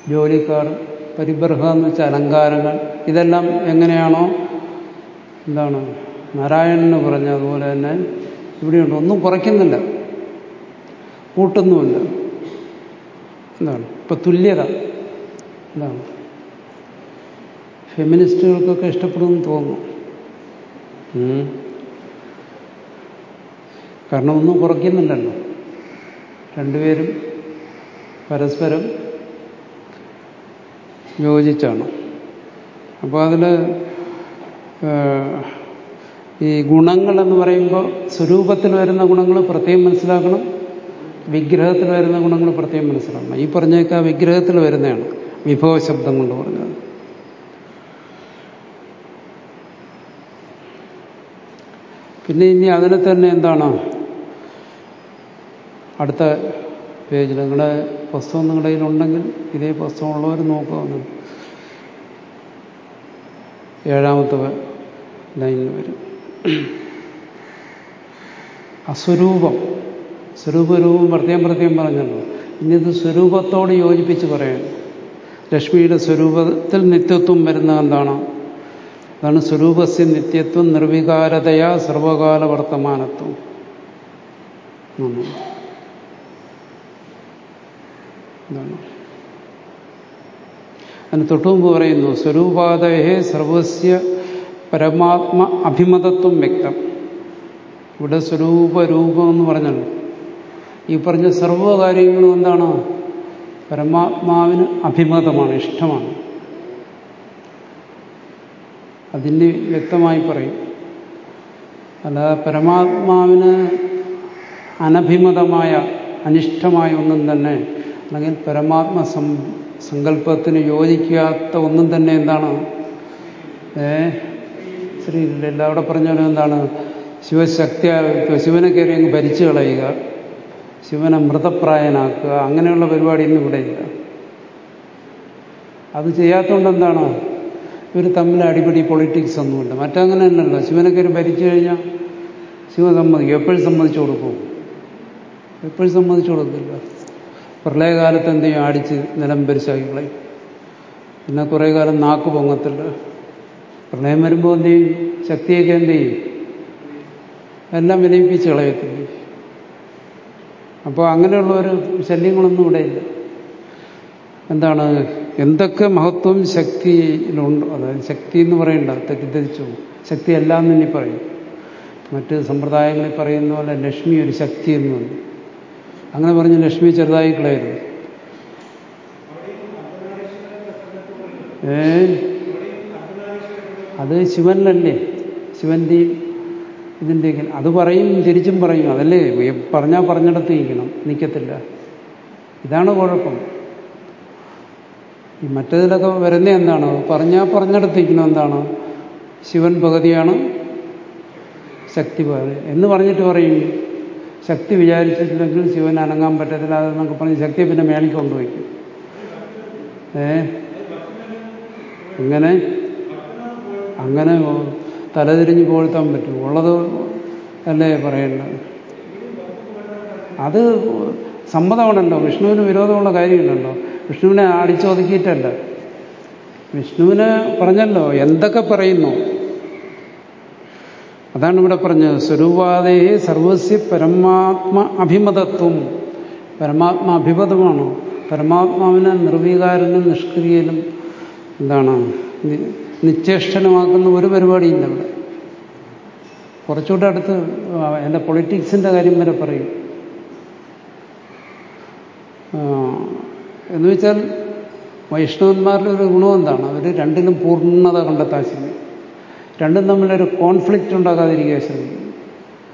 ജോലിക്കാർ പരിബർഹ എന്ന് വെച്ചാൽ അലങ്കാരങ്ങൾ. ഇതെല്ലാം എങ്ങനെയാണോ എന്താണ് നാരായണന് പറഞ്ഞ അതുപോലെ തന്നെ ഇവിടെയുണ്ട്. ഒന്നും കുറയ്ക്കുന്നില്ല. കൂട്ടുന്നുമില്ല. എന്താണ്? ഇപ്പൊ തുല്യത. എന്താണ്? ഫെമിനിസ്റ്റുകൾക്കൊക്കെ ഇഷ്ടപ്പെടുമെന്ന് തോന്നുന്നു. കാരണം ഒന്നും കുറയ്ക്കുന്നില്ലല്ലോ. രണ്ടുപേരും പരസ്പരം യോജിച്ചാണ്. അപ്പോൾ അതിൽ ഈ ഗുണങ്ങളെന്ന് പറയുമ്പോൾ സ്വരൂപത്തിൽ വരുന്ന ഗുണങ്ങൾ പ്രത്യേകം മനസ്സിലാക്കണം. വിഗ്രഹത്തിൽ വരുന്ന ഗുണങ്ങൾ പ്രത്യേകം മനസ്സിലാക്കണം. ഈ പറഞ്ഞേക്ക വിഗ്രഹത്തിൽ വരുന്നതാണ് വിഭവ ശബ്ദം കൊണ്ട് പറഞ്ഞത്. പിന്നെ ഇനി അതിനെ തന്നെ എന്താണ് അടുത്ത പേജിൽ നിങ്ങളുടെ പുസ്തകം നിങ്ങളുടെ കയ്യിലുണ്ടെങ്കിൽ ഇതേ പുസ്തകമുള്ളവർ നോക്കുക ഏഴാമത്തെ ലൈനിൽ വരും. അസ്വരൂപം. സ്വരൂപരൂപം പ്രത്യേകം പ്രത്യേകം പറഞ്ഞല്ലോ. ഇനി ഇത് സ്വരൂപത്തോട് യോജിപ്പിച്ച് പറയാം. ലക്ഷ്മിയുടെ സ്വരൂപത്തിൽ നിത്യത്വം വരുന്ന എന്താണ്? അതാണ് സ്വരൂപസ്യ നിത്യത്വം നിർവികാരതയാ സർവകാല വർത്തമാനത്വം എന്താണ് അതിന് തൊട്ടുമുമ്പ് പറയുന്നു സ്വരൂപാദയേ സർവസ്യ പരമാത്മ അഭിമതത്വം വ്യക്തം. ഇവിടെ സ്വരൂപ സ്വരൂപരൂപം എന്ന് പറഞ്ഞല്ലോ. ഈ പറഞ്ഞ സർവകാര്യങ്ങളും എന്താണ്? പരമാത്മാവിന് അഭിമതമാണ് ഇഷ്ടമാണ്. അതിന് വ്യക്തമായി പറയും. അല്ലാതെ പരമാത്മാവിന് അനഭിമതമായ അനിഷ്ടമായ ഒന്നും തന്നെ അല്ലെങ്കിൽ പരമാത്മ സങ്കല്പത്തിന് യോജിക്കാത്ത ഒന്നും തന്നെ എന്താണ്? ഏ? ശ്രീയില്ല അവിടെ പറഞ്ഞാലും എന്താണ്? ശിവശക്തി ശിവനെ കയറി അങ്ങ് ഭരിച്ചു കളയുക. ശിവനെ മൃതപ്രായനാക്കുക. അങ്ങനെയുള്ള പരിപാടി ഇന്ന് ഇവിടെ ഇല്ല. അത് ചെയ്യാത്തതുകൊണ്ട് എന്താണ്? ഇവർ തമ്മിൽ അടിപിടി പൊളിറ്റിക്സ് ഒന്നുമില്ല. മറ്റങ്ങനെ തന്നെയല്ല ശിവനെ കയറി ഭരിച്ചു കഴിഞ്ഞാൽ ശിവ സമ്മതിക്കും എപ്പോഴും സമ്മതിച്ചു കൊടുക്കും. എപ്പോഴും സമ്മതിച്ചു കൊടുക്കില്ല. പ്രളയകാലത്ത് എന്ത് ചെയ്യും അടിച്ച് നിലം പരിശാക്കി കളയും. പിന്നെ കുറേ കാലം നാക്ക് പൊങ്ങത്തില്ല. പ്രളയം വരുമ്പോൾ എന്ത് ചെയ്യും? ശക്തിയൊക്കെ എന്ത് ചെയ്യും? എല്ലാം വിലയിപ്പിച്ച് കളയത്തില്ലേ. അപ്പോൾ അങ്ങനെയുള്ള ഒരു ശല്യങ്ങളൊന്നും ഇവിടെ ഇല്ല. എന്താണ്? എന്തൊക്കെ മഹത്വം ശക്തിയിലുണ്ട്? അതായത് ശക്തി എന്ന് പറയണ്ട തെറ്റിദ്ധരിച്ചു ശക്തി എല്ലാം എന്ന് ഇനി പറയും. മറ്റ് സമ്പ്രദായങ്ങളിൽ പറയുന്ന പോലെ ലക്ഷ്മി ഒരു ശക്തി എന്ന് പറഞ്ഞു അങ്ങനെ പറഞ്ഞ് ലക്ഷ്മി ചെറുതായി കളയരുത് ഏ? അത് ശിവനല്ലേ ശിവന്റെയും ഇതിന്റെയൊക്കെ അത് പറയും തിരിച്ചും പറയും. അതല്ലേ? പറഞ്ഞാൽ പറഞ്ഞിടത്ത് നിൽക്കണം നിൽക്കത്തില്ല ഇതാണ് കുഴപ്പം. ഈ മറ്റേതിലൊക്കെ വരുന്ന എന്താണ്? പറഞ്ഞാൽ പറഞ്ഞിടത്ത് നിൽക്കണം എന്താണ്? ശിവൻ ഭഗതിയാണ് ശക്തി എന്ന് പറഞ്ഞിട്ട് പറയും. ശക്തി വിചാരിച്ചിട്ടില്ലെങ്കിൽ ശിവൻ അനങ്ങാൻ പറ്റത്തില്ല. അതെന്നൊക്കെ പറഞ്ഞ് ശക്തിയെ പിന്നെ മേളിൽ കൊണ്ടുപോയിക്കും ഏ? അങ്ങനെ അങ്ങനെ തലതിരിഞ്ഞ് പോഴ്ത്താൻ പറ്റും. ഉള്ളത് അല്ലേ പറയേണ്ടത്? അത് സമ്മതമാണല്ലോ. വിഷ്ണുവിന് വിരോധമുള്ള കാര്യമില്ലല്ലോ. വിഷ്ണുവിനെ അടിച്ചൊതുക്കിയിട്ടല്ല. വിഷ്ണുവിന് പറഞ്ഞല്ലോ എന്തൊക്കെ പറയുന്നു? അതാണ് ഇവിടെ പറഞ്ഞത്. സ്വരൂപാതേ സർവസ്യ പരമാത്മ അഭിമതത്വം. പരമാത്മ അഭിമതമാണ്. പരമാത്മാവിനെ നിർവീകാരനും നിഷ്ക്രിയനും എന്താണ് നിശ്ചേഷ്ടനമാക്കുന്ന ഒരു പരിപാടിയില്ല ഇവിടെ. കുറച്ചുകൂടെ അടുത്ത് എന്റെ പൊളിറ്റിക്സിന്റെ കാര്യം വരെ പറയും. എന്ന് വെച്ചാൽ വൈഷ്ണവന്മാരുടെ ഒരു ഗുണം എന്താണ്? അവർ രണ്ടിലും പൂർണത കണ്ടെത്താൻ ശ്രമിക്കും. രണ്ടും തമ്മിലൊരു കോൺഫ്ലിക്റ്റ് ഉണ്ടാകാതിരിക്കാൻ ശ്രമിക്കും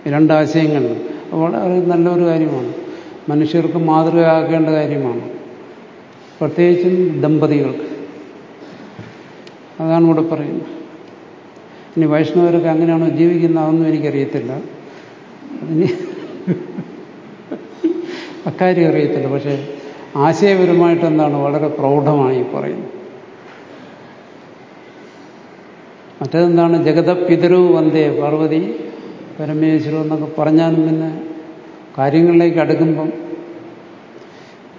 രണ്ടാശയങ്ങളിൽ വളരെ നല്ലൊരു കാര്യമാണ്. മനുഷ്യർക്ക് മാതൃകയാക്കേണ്ട കാര്യമാണ്. പ്രത്യേകിച്ചും ദമ്പതികൾക്ക്. അതാണ് ഇവിടെ പറയുന്നത്. ഇനി വൈഷ്ണവരൊക്കെ അങ്ങനെയാണോ ജീവിക്കുന്നതെന്നും എനിക്കറിയത്തില്ല. അതിന് അക്കാര്യം അറിയത്തില്ല. പക്ഷേ ആശയപരമായിട്ട് എന്താണ് വളരെ പ്രൗഢമായി പറയുന്നത്. മറ്റേതെന്താണ്? ജഗതപിതരു വന്ദേ പാർവതി പരമേശ്വരം എന്നൊക്കെ പറഞ്ഞാലും പിന്നെ കാര്യങ്ങളിലേക്ക് അടുക്കുമ്പം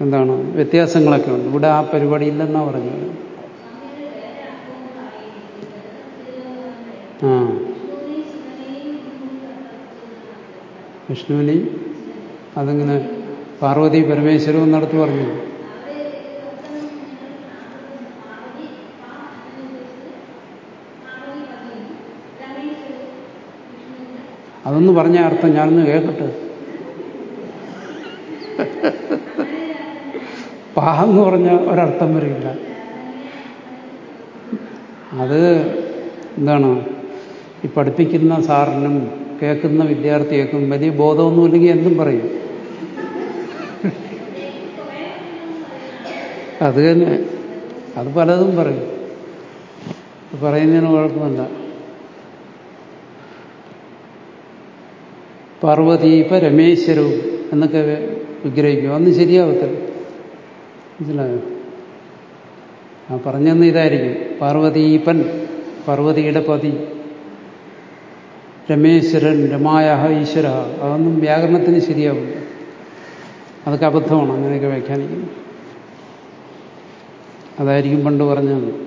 എന്താണ്? വ്യത്യാസങ്ങളൊക്കെ ഉണ്ട്. ഇവിടെ ആ പരിപാടി ഇല്ലെന്നാണ് പറഞ്ഞത്. ആ. വിഷ്ണുവിനെയും അതിങ്ങനെ? പാർവതി പരമേശ്വരവും നടത്തി പറഞ്ഞു അതൊന്ന് പറഞ്ഞ അർത്ഥം ഞാനൊന്ന് കേൾക്കട്ടെ? പാന്ന് പറഞ്ഞ ഒരർത്ഥം വരില്ല അത് എന്താണ്? ഈ പഠിപ്പിക്കുന്ന സാറിനും കേൾക്കുന്ന വിദ്യാർത്ഥികൾക്കും വലിയ ബോധമൊന്നുമില്ലെങ്കിൽ എന്തും പറയും. അത് തന്നെ. അത് പലതും പറയും. പറയുന്നതിന് കുഴപ്പമില്ല പാർവതീപ രമേശ്വരവും എന്നൊക്കെ വിഗ്രഹിക്കും അന്ന് ശരിയാവത്തില്ല. മനസ്സിലായോ? ആ പറഞ്ഞെന്ന് ഇതായിരിക്കും. പാർവതീപൻ പാർവതിയുടെ പതി. രമേശ്വരൻ രമായ ഈശ്വര. അതൊന്നും വ്യാകരണത്തിന് ശരിയാവില്ല. അതൊക്കെ അബദ്ധമാണ്. അങ്ങനെയൊക്കെ വ്യാഖ്യാനിക്കുന്നത് അതായിരിക്കും പണ്ട് പറഞ്ഞത്.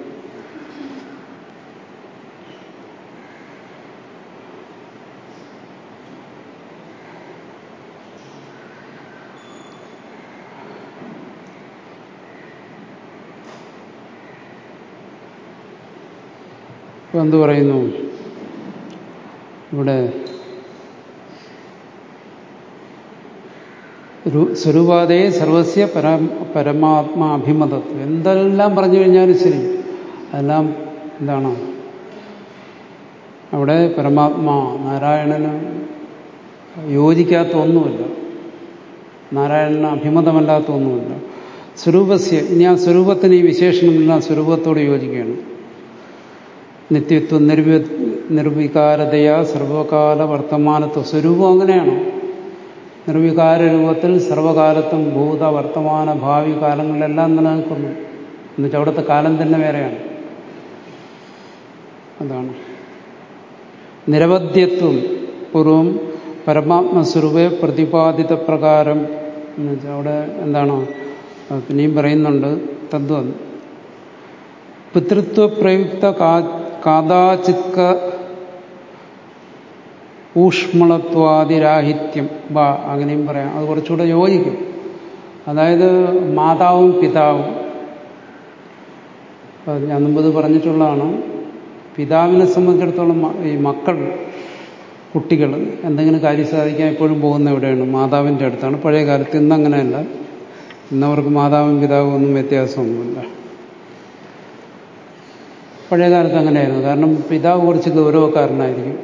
ഇപ്പൊ എന്തു പറയുന്നു? ഇവിടെ സ്വരൂപാതേ സർവസ്യ പര പരമാത്മാ അഭിമതത്വം എന്തെല്ലാം പറഞ്ഞു കഴിഞ്ഞാലും ശരി. അതെല്ലാം എന്താണ് അവിടെ പരമാത്മാ നാരായണന് യോജിക്കാത്ത ഒന്നുമില്ല നാരായണന് അഭിമതമല്ലാത്ത ഒന്നുമില്ല സ്വരൂപസ്യ ഇനി ആ സ്വരൂപത്തിന് ഈ വിശേഷണമില്ല സ്വരൂപത്തോട് യോജിക്കുകയാണ്. നിത്യത്വം നിർവ നിർവികാരതയാ സർവകാല വർത്തമാനത്വ സ്വരൂപം അങ്ങനെയാണ്. നിർവികാര രൂപത്തിൽ സർവകാലത്തും ഭൂത വർത്തമാന ഭാവി കാലങ്ങളിലെല്ലാം നിലനിൽക്കുന്നു. എന്നുവെച്ചാൽ അവിടുത്തെ കാലം തന്നെ വേറെയാണ്. അതാണ്. നിരവധ്യത്വം പൂർവം പരമാത്മസ്വരൂപെ പ്രതിപാദിത പ്രകാരം എന്ന് വെച്ചാൽ അവിടെ എന്താണ്? പിന്നെയും പറയുന്നുണ്ട് തദ്വം പിതൃത്വ പ്രയുക്ത കഥാചിക്ക ഊഷ്മളത്വാതിരാഹിത്യം. ബാ അങ്ങനെയും പറയാം. അത് കുറച്ചുകൂടെ യോജിക്കും. അതായത് മാതാവും പിതാവും. ഞാൻ മുമ്പത് പറഞ്ഞിട്ടുള്ളതാണ്. പിതാവിനെ സംബന്ധിച്ചിടത്തോളം ഈ മക്കൾ കുട്ടികൾ എന്തെങ്കിലും കാര്യം സാധിക്കാൻ എപ്പോഴും പോകുന്ന എവിടെയാണ്? മാതാവിന്റെ അടുത്താണ്. പഴയ കാലത്ത് ഇന്നങ്ങനെയല്ല ഇന്നവർക്ക് മാതാവും പിതാവും ഒന്നും വ്യത്യാസമൊന്നുമില്ല. പഴയ കാലത്ത് അങ്ങനെയായിരുന്നു. കാരണം പിതാവ് കുറച്ച് ഗൗരവക്കാരനായിരിക്കും.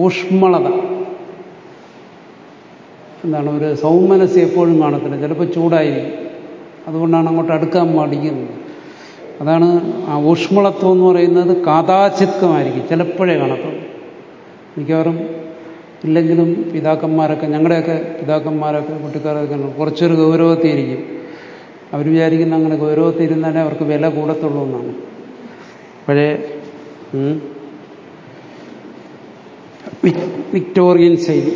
ഊഷ്മളത. എന്താണ് ഒരു സൗമനസ് എപ്പോഴും കാണത്തില്ല. ചിലപ്പോൾ ചൂടായിരിക്കും. അതുകൊണ്ടാണ് അങ്ങോട്ട് അടുക്കാൻ മടിക്കുന്നത്. അതാണ് ആ ഊഷ്മളത്വം എന്ന് പറയുന്നത് കാതാചിത്വമായിരിക്കും. ചിലപ്പോഴേ കാണത്തുള്ളൂ. മിക്കവാറും ഇല്ലെങ്കിലും പിതാക്കന്മാരൊക്കെ ഞങ്ങളുടെയൊക്കെ പിതാക്കന്മാരൊക്കെ കുട്ടിക്കാരൊക്കെ കുറച്ചൊരു ഗൗരവത്തിയിരിക്കും അവർ വിചാരിക്കുന്ന അങ്ങനെ ഗൗരവത്തിരുന്നാലേ അവർക്ക് വില കൂടത്തുള്ളൂ എന്നാണ്. പഴയ വിക്ടോറിയൻ ശൈലി.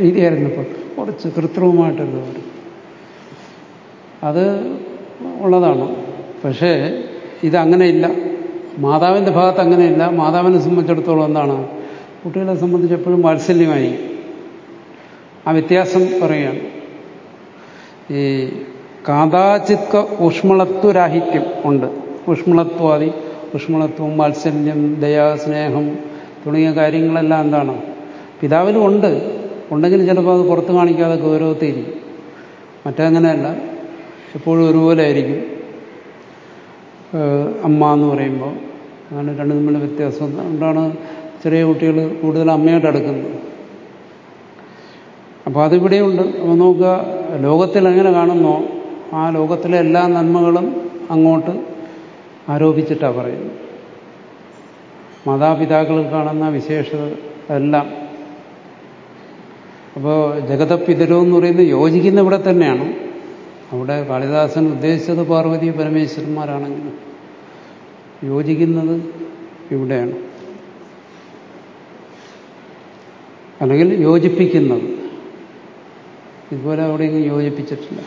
രീതിയായിരുന്നു ഇപ്പോൾ കുറച്ച് കൃത്രിമമായിട്ടുള്ള ഒരു. അത് ഉള്ളതാണ്. പക്ഷേ ഇതങ്ങനെയില്ല. മാതാവിന്റെ ഭാഗത്ത് അങ്ങനെയില്ല. മാതാവിനെ സംബന്ധിച്ചിടത്തോളം എന്താണ്? കുട്ടികളെ സംബന്ധിച്ച് എപ്പോഴും വാത്സല്യമായിരിക്കും ആ വ്യത്യാസം പറയുകയാണ്. ഈ കാതാചിത്ക ഊഷ്മളത്വരാഹിത്യം ഉണ്ട്. ഊഷ്മളത്വാദി ഊഷ്മളത്വം വാത്സല്യം ദയാ സ്നേഹം തുടങ്ങിയ കാര്യങ്ങളെല്ലാം എന്താണ്? പിതാവിനും ഉണ്ട്. ഉണ്ടെങ്കിലും ചിലപ്പോൾ അത് പുറത്ത് കാണിക്കാതെ ഗൗരവത്തിരിക്കും മറ്റങ്ങനെയല്ല. എപ്പോഴും ഒരുപോലെ ആയിരിക്കും. അമ്മ എന്ന് പറയുമ്പോൾ അങ്ങനെ രണ്ടും തമ്മിൽ വ്യത്യാസം. അതുകൊണ്ടാണ് ചെറിയ കുട്ടികൾ കൂടുതൽ അമ്മയോട് അടുക്കുന്നത്. അപ്പോൾ അതിവിടെയുണ്ട്. അപ്പോൾ നോക്കുക ലോകത്തിൽ എങ്ങനെ കാണുന്നോ ആ ലോകത്തിലെ എല്ലാ നന്മകളും അങ്ങോട്ട് ആരോപിച്ചിട്ടാണ് പറയുന്നത്. മാതാപിതാക്കൾ കാണുന്ന വിശേഷത എല്ലാം. അപ്പോൾ ജഗതപിതരോ എന്ന് പറയുന്നത് യോജിക്കുന്ന ഇവിടെ തന്നെയാണ്. അവിടെ കാളിദാസൻ ഉദ്ദേശിച്ചത് പാർവതി പരമേശ്വരന്മാരാണെങ്കിലും യോജിക്കുന്നത് ഇവിടെയാണ്. അല്ലെങ്കിൽ യോജിപ്പിക്കുന്നത്. ഇതുപോലെ അവിടെയെങ്കിലും യോജിപ്പിച്ചിട്ടില്ല.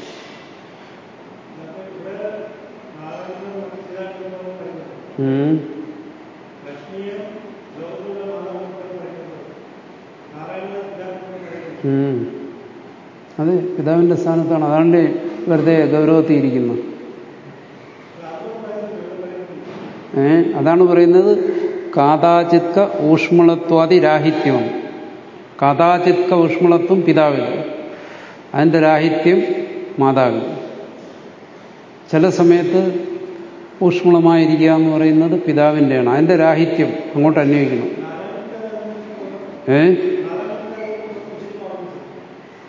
അത് പിതാവിന്റെ സ്ഥാനത്താണ്. അതാണ്ട് വെറുതെ ഗൗരവത്തിയിരിക്കുന്നു. ഏ അതാണ് പറയുന്നത് കാതാചിത്ക ഊഷ്മളത്വാദി രാഹിത്യം കാതാചിത്ക ഊഷ്മളത്വം പിതാവിൽ അതിന്റെ രാഹിത്യം മാതാവിൽ ചില സമയത്ത് ഊഷ്മളമായിരിക്കുക എന്ന് പറയുന്നത് പിതാവിന്റെയാണ്. അതിന്റെ രാഹിത്യം അങ്ങോട്ട് അന്വയിക്കണം ഏ?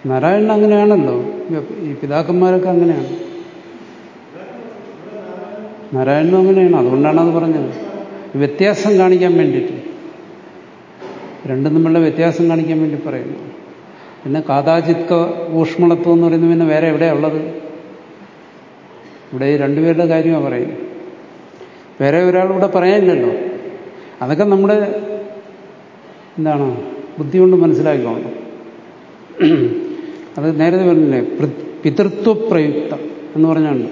നാരായണൻ അങ്ങനെയാണല്ലോ. ഈ പിതാക്കന്മാരൊക്കെ അങ്ങനെയാണ്. നാരായണനും അങ്ങനെയാണ്. അതുകൊണ്ടാണ് അത് പറഞ്ഞത്. വ്യത്യാസം കാണിക്കാൻ വേണ്ടിയിട്ട്. രണ്ടും തമ്മിലുള്ള വ്യത്യാസം കാണിക്കാൻ വേണ്ടി പറയുന്നു. പിന്നെ കാതാചിത്ക ഊഷ്മളത്വം എന്ന് പറയുന്നത് പിന്നെ വേറെ എവിടെയാണ് ഉള്ളത്? ഇവിടെ ഈ രണ്ടുപേരുടെ കാര്യമാണ് പറയുന്നത്. വേറെ ഒരാൾ ഇവിടെ പറയാനില്ലല്ലോ. അതൊക്കെ നമ്മുടെ എന്താണ് ബുദ്ധി കൊണ്ട് മനസ്സിലാക്കിക്കോണം. അത് നേരത്തെ പറഞ്ഞില്ലേ പിതൃത്വപ്രയുക്തം എന്ന് പറഞ്ഞാണ്.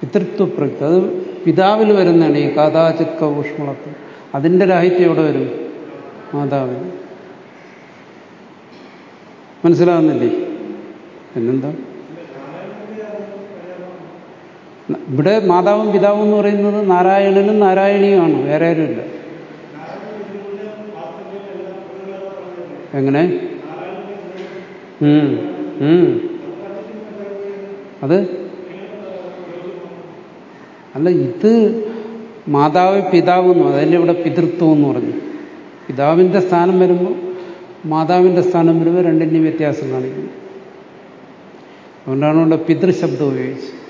പിതൃത്വപ്രയുക്തം. അത് പിതാവിൽ വരുന്നതാണ് ഈ കാതാചിത്ക ഊഷ്മളത്വം അതിന്റെ രാഹിത്യം എവിടെ വരും? മാതാവിന്. മനസ്സിലാകുന്നില്ലേ? പിന്നെന്താ? ഇവിടെ മാതാവും പിതാവും എന്ന് പറയുന്നത് നാരായണനും നാരായണിയുമാണ് വേറെ ആരുമില്ല. എങ്ങനെ. അത്? അല്ല ഇത് മാതാവ് പിതാവ് എന്നു അതല്ലേ ഇവിടെ പിതൃത്വം എന്ന് പറഞ്ഞു പിതാവിന്റെ സ്ഥാനം വരുമ്പോൾ മാതാവിന്റെ സ്ഥാനം വരുമ്പോൾ രണ്ടിന്റെയും വ്യത്യാസം കാണിക്കുന്നു. അതുകൊണ്ടാണ് ഇവിടെ പിതൃശബ്ദം ഉപയോഗിച്ചത്.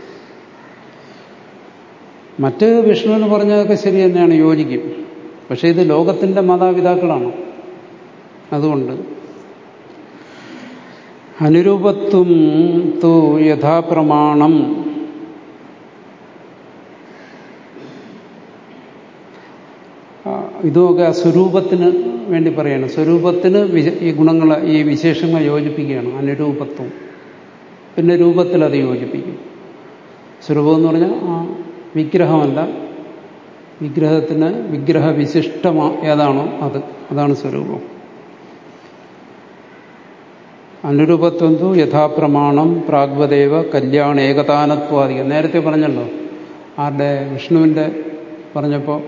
മറ്റ് വിഷ്ണു എന്ന് പറഞ്ഞതൊക്കെ ശരി തന്നെയാണ് യോജിക്കും. പക്ഷേ ഇത് ലോകത്തിന്റെ മാതാപിതാക്കളാണ്. അതുകൊണ്ട് അനുരൂപത്വം തു യഥാപ്രമാണം. ഇതുമൊക്കെ സ്വരൂപത്തിന് വേണ്ടി പറയാണ്. സ്വരൂപത്തിന് ഈ ഗുണങ്ങൾ ഈ വിശേഷങ്ങൾ യോജിപ്പിക്കുകയാണ് അനുരൂപത്വം. പിന്നെ രൂപത്തിൽ അത് യോജിപ്പിക്കും. സ്വരൂപം എന്ന് പറഞ്ഞാൽ ആ വിഗ്രഹമല്ല. വിഗ്രഹത്തിന് വിഗ്രഹവിശിഷ്ടമാ ഏതാണോ അത്. അതാണ് സ്വരൂപം. അനുരൂപത്വന്തു യഥാപ്രമാണം പ്രാഗ്വദേവ കല്യാണ ഏകതാനത്വാധികം നേരത്തെ പറഞ്ഞല്ലോ ആരുടെ വിഷ്ണുവിന്റെ പറഞ്ഞപ്പോൾ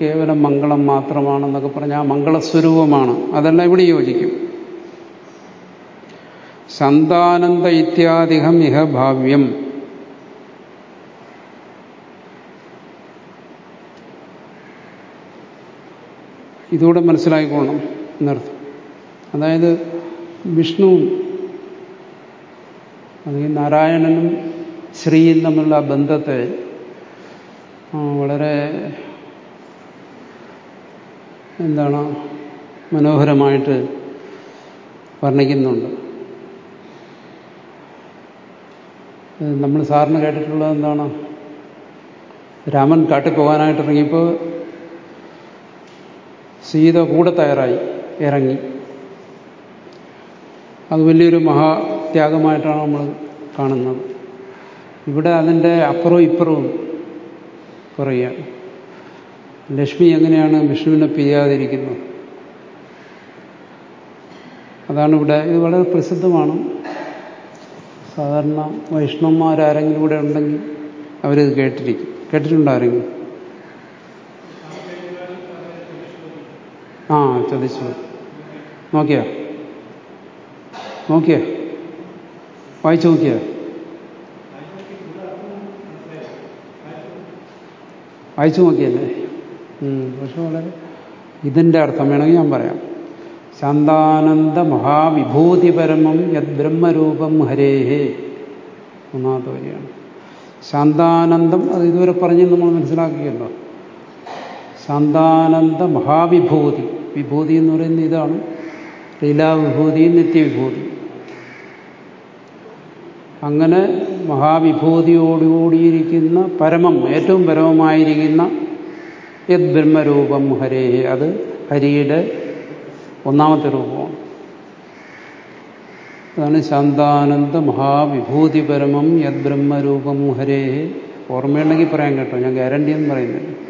കേവലം മംഗളം മാത്രമാണെന്നൊക്കെ പറഞ്ഞാൽ ആ മംഗളസ്വരൂപമാണ്. അതെല്ലാം ഇവിടെ യോജിക്കും. സന്താനന്ദ ഇത്യാദികം ഇഹ ഭാവ്യം. ഇതുകൂടെ മനസ്സിലാക്കിക്കൊള്ളണം എന്നർത്ഥം. അതായത് വിഷ്ണുവും അല്ലെങ്കിൽ നാരായണനും ശ്രീയും തമ്മിലുള്ള ബന്ധത്തെ വളരെ എന്താണ് മനോഹരമായിട്ട് വർണിക്കുന്നുണ്ട്. നമ്മൾ സാറിന് കേട്ടിട്ടുള്ളത് എന്താണ്? രാമൻ കാട്ടിൽ പോകാനായിട്ട് ഇറങ്ങിയപ്പോൾ സീത കൂടെ തയ്യാറായി ഇറങ്ങി. അത് വലിയൊരു മഹാത്യാഗമായിട്ടാണ് നമ്മൾ കാണുന്നത്. ഇവിടെ അതിന്റെ അപ്പുറവും ഇപ്പുറവും പറയുകയാണ് ലക്ഷ്മി എങ്ങനെയാണ് വിഷ്ണുവിനെ പിരിയാതിരിക്കുന്നത് അതാണ് ഇവിടെ ഇത് വളരെ പ്രസിദ്ധമാണ്. സാധാരണ വൈഷ്ണവന്മാരാരെങ്കിലും ഇവിടെ ഉണ്ടെങ്കിൽ അവരിത് കേട്ടിരിക്കും. കേട്ടിട്ടുണ്ടോ ആ ശ്രദ്ധിച്ചു നോക്കിയോ? നോക്കിയ? വായിച്ചു നോക്കിയ? വായിച്ചു നോക്കിയല്ലേ? പക്ഷെ വളരെ ഇതിന്റെ അർത്ഥം വേണമെങ്കിൽ ഞാൻ പറയാം. ശാന്താനന്ദ മഹാവിഭൂതിപരമം യത് ബ്രഹ്മരൂപം ഹരേഹേ. ഒന്നാമത്തെ വരിയാണ്. ശാന്താനന്ദം അത് ഇതുവരെ പറഞ്ഞ് നമ്മൾ മനസ്സിലാക്കിയല്ലോ. ശാന്താനന്ദ മഹാവിഭൂതി. വിഭൂതി എന്ന് പറയുന്ന ഇതാണ്. ലീലാവിഭൂതി നിത്യവിഭൂതി. അങ്ങനെ മഹാവിഭൂതിയോടുകൂടിയിരിക്കുന്ന പരമം ഏറ്റവും പരമമായിരിക്കുന്ന യത് ബ്രഹ്മരൂപം ഹരേ അത് ഹരിയുടെ ഒന്നാമത്തെ രൂപമാണ്. അതാണ് ശാന്താനന്ദ മഹാവിഭൂതി പരമം യത് ബ്രഹ്മരൂപം ഹരേ. ഓർമ്മയുണ്ടെങ്കിൽ പറയാൻ കേട്ടോ ഞാൻ ഗ്യാരണ്ടി എന്ന് പറയുന്നില്ല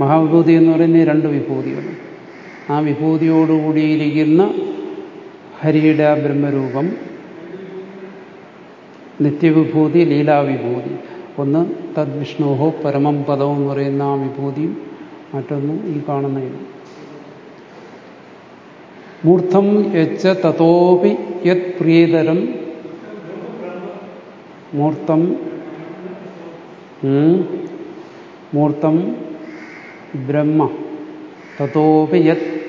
മഹാവിഭൂതി എന്ന് പറയുന്ന രണ്ട് വിഭൂതികൾ ആ വിഭൂതിയോടുകൂടിയിരിക്കുന്ന ഹരിയുടെ ആ ബ്രഹ്മരൂപം നിത്യവിഭൂതി ലീലാവിഭൂതി. ഒന്ന് തദ്വിഷ്ണുഹോ പരമം പദവും എന്ന് പറയുന്ന ആ വിഭൂതിയും മറ്റൊന്ന് ഈ കാണുന്ന മൂർത്തം യച്ച തഥോപി യത് പ്രിയതരം. മൂർത്തം മൂർത്തം ബ്രഹ്മ തതോപി യത്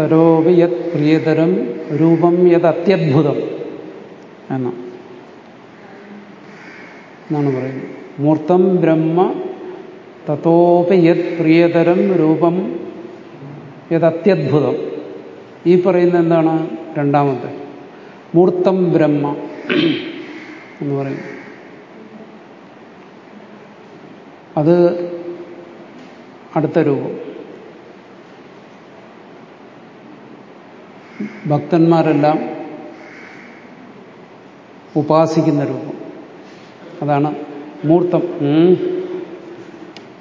തരോപി യത് പ്രിയതരം രൂപം യത് അത്യത്ഭുതം എന്ന? എന്നാണ് പറയുന്നത്? മൂർത്തം ബ്രഹ്മ തതോപി യത് പ്രിയതരം രൂപം യത് അത്യത്ഭുതം ഈ പറയുന്ന എന്താണ്? രണ്ടാമത്തെ. മൂർത്തം ബ്രഹ്മ എന്ന് പറയും അത് അടുത്ത രൂപം. ഭക്തന്മാരെല്ലാം ഉപാസിക്കുന്ന രൂപം. അതാണ് മൂർത്തം.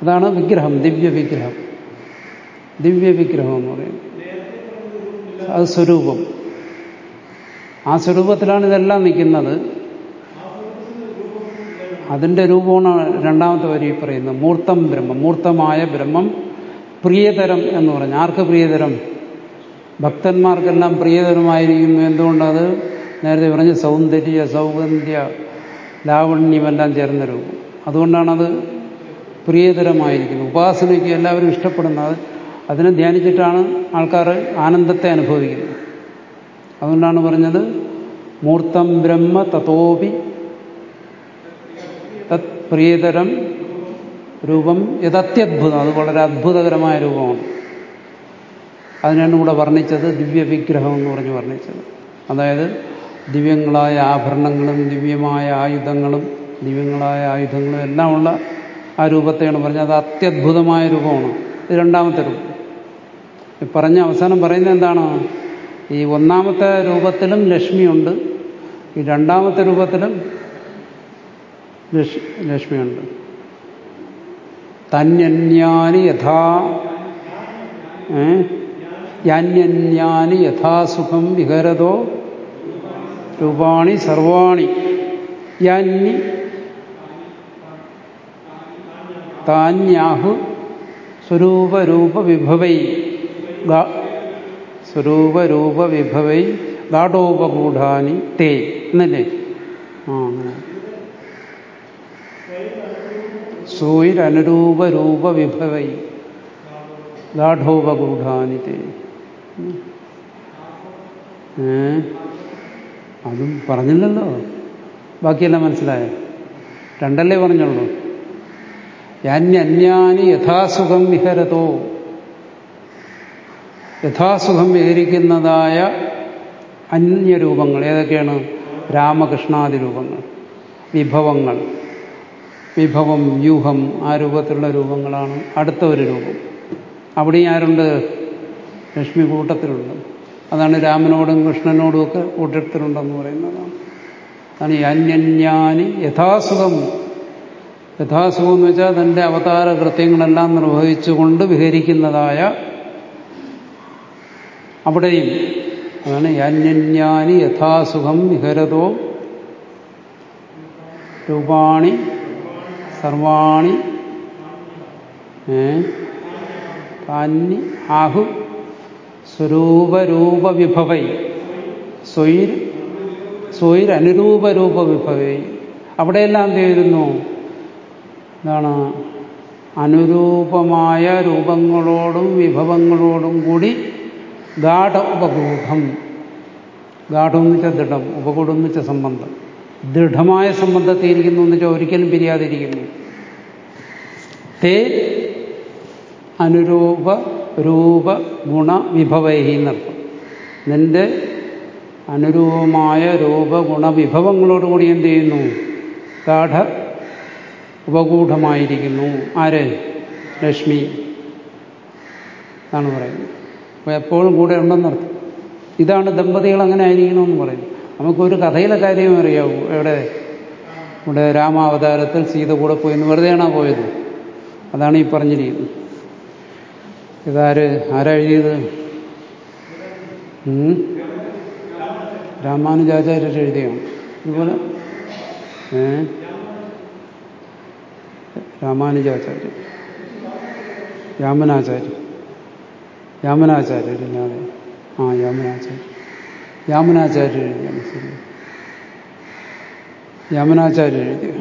അതാണ് വിഗ്രഹം ദിവ്യ വിഗ്രഹം ദിവ്യ വിഗ്രഹം എന്ന് പറയുന്നത്. അത് സ്വരൂപം. ആ സ്വരൂപത്തിലാണ് ഇതെല്ലാം നിൽക്കുന്നത്. അതിന്റെ രൂപമാണ് രണ്ടാമത്തെ വരി പറയുന്നത്. മൂർത്തം ബ്രഹ്മം. മൂർത്തമായ ബ്രഹ്മം പ്രിയതരം എന്ന് പറഞ്ഞു. ആർക്ക് പ്രിയതരം? ഭക്തന്മാർക്കെല്ലാം പ്രിയതരമായിരിക്കുന്നു. എന്തുകൊണ്ടത്? നേരത്തെ പറഞ്ഞ സൗന്ദര്യ സൗഗന്ധ്യ ലാവണ്യമെല്ലാം ചേർന്ന രൂപം. അതുകൊണ്ടാണത് പ്രിയതരമായിരിക്കുന്നത്. ഉപാസനയ്ക്ക് എല്ലാവരും ഇഷ്ടപ്പെടുന്നത് അതിനെ ധ്യാനിച്ചിട്ടാണ് ആൾക്കാർ ആനന്ദത്തെ അനുഭവിക്കുന്നത്. അതുകൊണ്ടാണ് പറഞ്ഞത് മൂർത്തം ബ്രഹ്മ തത് പ്രിയതരം രൂപം യഥത്യത്ഭുതം അത് വളരെ അത്ഭുതകരമായ രൂപമാണ്. അതിനാണ് ഇവിടെ വർണിച്ചത് ദിവ്യവിഗ്രഹം എന്ന് പറഞ്ഞ് വർണിച്ചത്. അതായത് ദിവ്യങ്ങളായ ആഭരണങ്ങളും ദിവ്യമായ ആയുധങ്ങളും ദിവ്യങ്ങളായ ആയുധങ്ങളും എല്ലാം ഉള്ള ആ രൂപത്തെയാണ് പറഞ്ഞത്. അത് അത്യത്ഭുതമായ രൂപമാണ്. ഇത് രണ്ടാമത്തെ രൂപം. പറഞ്ഞ അവസാനം പറയുന്നത് എന്താണ്? ഈ ഒന്നാമത്തെ രൂപത്തിലും ലക്ഷ്മിയുണ്ട്. ഈ രണ്ടാമത്തെ രൂപത്തിലും ലക്ഷ്മിയുണ്ട്. തന്യന്യാനി യഥാ? യാന്യന്യാനി യഥാസുഖം വിഹരതോ രൂപാണി സർവാണി. യാന്യ താന്യാഹു സ്വരൂപരൂപവിഭവൈ. സ്വരൂപരൂപ സ്വരൂപരൂപവിഭവൈ ഗാഠോപഗൂഢാനി തേ. എന്നല്ലേ ആ അങ്ങനെ സൂര്യനുരൂപരൂപവിഭവൈ വിഭവൈ ഗാഠോപഗൂഢാനിത് അതും പറഞ്ഞില്ലല്ലോ. ബാക്കിയെല്ലാം മനസ്സിലായ? രണ്ടല്ലേ പറഞ്ഞുള്ളൂ? യാന്യന്യാനി യഥാസുഖം വിഹരതോ. യഥാസുഖം വിഹരിക്കുന്നതായ അന്യരൂപങ്ങൾ. ഏതൊക്കെയാണ്? രാമകൃഷ്ണാദി രൂപങ്ങൾ. വിഭവങ്ങൾ. വിഭവം വ്യൂഹം ആ രൂപത്തിലുള്ള രൂപങ്ങളാണ്. അടുത്ത ഒരു രൂപം. അവിടെയും ആരുണ്ട്? ലക്ഷ്മി കൂട്ടത്തിലുണ്ട്. അതാണ് രാമനോടും കൃഷ്ണനോടും ഒക്കെ കൂട്ടത്തിലുണ്ടെന്ന് പറയുന്നതാണ്. അതാണ് ഈ അന്യന്യാനി യഥാസുഖം. യഥാസുഖം എന്ന് വെച്ചാൽ തന്റെ അവതാര കൃത്യങ്ങളെല്ലാം നിർവഹിച്ചുകൊണ്ട് വിഹരിക്കുന്നതായ അവിടെയും അതാണ് അന്യന്യാനി യഥാസുഖം വിഹരതോ രൂപാണി സർവാണി താന്യ ആഹു സ്വരൂപരൂപവിഭവൈ. സ്വൈർ സ്വൈരനുരൂപരൂപവിഭവൈ. അവിടെയെല്ലാം എന്ത് ചെയ്തിരുന്നു എന്താണ്? അനുരൂപമായ രൂപങ്ങളോടും വിഭവങ്ങളോടും കൂടി ഗാഠ ഉപഗൂഢം ഗാഠം എന്ന് വെച്ചാൽ ദൃഢം ഉപകൂഢം എന്ന് വെച്ചാൽ സംബന്ധം. ദൃഢമായ സംബന്ധത്തെ ഇരിക്കുന്നു എന്ന് വെച്ചാൽ ഒരിക്കലും പിരിയാതിരിക്കുന്നു തേ അനുരൂപ രൂപ ഗുണ വിഭവൈഹി എന്നർത്ഥം. നിന്റെ അനുരൂപമായ രൂപ ഗുണ വിഭവങ്ങളോടുകൂടി എന്ത് ചെയ്യുന്നു? ഗാഠ ഉപഗൂഢമായിരിക്കുന്നു ആര്? ലക്ഷ്മി. എന്നാണ് പറയുന്നത്. അപ്പോൾ എപ്പോഴും കൂടെ ഉണ്ടെന്നർത്ഥം. ഇതാണ് ദമ്പതികൾ അങ്ങനെ ആയിരിക്കണമെന്ന് പറയുന്നത്. നമുക്കൊരു കഥയിലെ കാര്യം അറിയാവൂ. എവിടെ? ഇവിടെ രാമാവതാരത്തിൽ സീത കൂടെ പോയി എന്ന് വെറുതെയാണോ പോയത്? അതാണ് ഈ പറഞ്ഞിരിക്കുന്നത്. ഇതാര്? ആരാ എഴുതിയത്? രാമാനുജാചാര്യർ എഴുതിയാണ് ഇതുപോലെ? ഏ? രാമാനുജാചാര്യർ. യാമനാചാര്യർ യാമനാചാര്യരില്ലാതെ ആ യാമനാചാര്യർ യാമനാചാര്യർ എഴുതിയാണ് ശരി യാമനാചാര്യ എഴുതിയ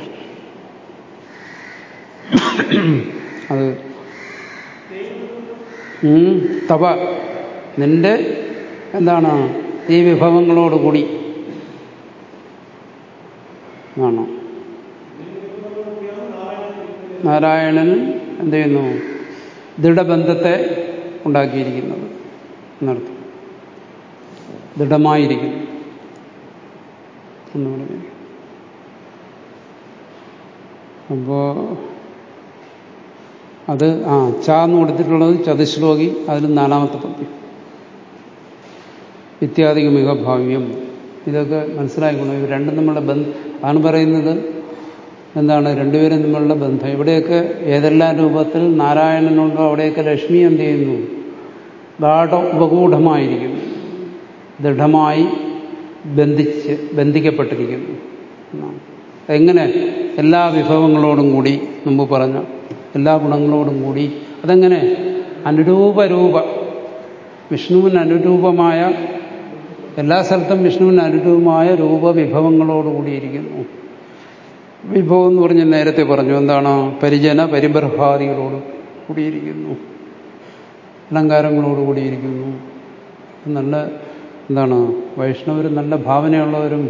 അത് തപ. നിന്റെ എന്താണ് ഈ വിഭവങ്ങളോടുകൂടി ആണ്? നാരായണൻ എന്ത് ചെയ്യുന്നു? ദൃഢബന്ധത്തെ ഉണ്ടാക്കിയിരിക്കുന്നത് എന്നർത്ഥം. എന്ന് പറഞ്ഞു. അപ്പോ അത് ആ ചാന്ന് കൊടുത്തിട്ടുള്ളത് ചതുശ്ലോകി അതിൽ നാലാമത്തെ പദ്യം ഇത്യാദിക മിക ഭാവ്യം ഇതൊക്കെ മനസ്സിലാക്കണം ഇവ രണ്ടും തമ്മിലുള്ള ബന്ധം ആണ് പറയുന്നത് എന്താണ്? രണ്ടുപേരും നമ്മളുടെ ബന്ധം. ഇവിടെയൊക്കെ ഏതെല്ലാം രൂപത്തിൽ നാരായണനുണ്ടോ അവിടെയൊക്കെ ലക്ഷ്മി എന്ത് ചെയ്യുന്നു? ഗാഠ ഉപഗൂഢമായിരിക്കുന്നു ദൃഢമായി ബന്ധിച്ച് ബന്ധിക്കപ്പെട്ടിരിക്കുന്നു. എങ്ങനെ എല്ലാ വിഭവങ്ങളോടും കൂടി മുമ്പ് പറഞ്ഞ എല്ലാ ഗുണങ്ങളോടും കൂടി അതെങ്ങനെ അനുരൂപരൂപ വിഷ്ണുവിന് അനുരൂപമായ എല്ലാ സ്ഥലത്തും വിഷ്ണുവിന് അനുരൂപമായ രൂപവിഭവങ്ങളോടുകൂടിയിരിക്കുന്നു വിഭവം എന്ന് പറഞ്ഞ് നേരത്തെ പറഞ്ഞു എന്താണ്? പരിജന പരിബർഹാദികളോട് കൂടിയിരിക്കുന്നു. അലങ്കാരങ്ങളോട് കൂടിയിരിക്കുന്നു. നല്ല എന്താണ് വൈഷ്ണവരും നല്ല ഭാവനയുള്ളവരും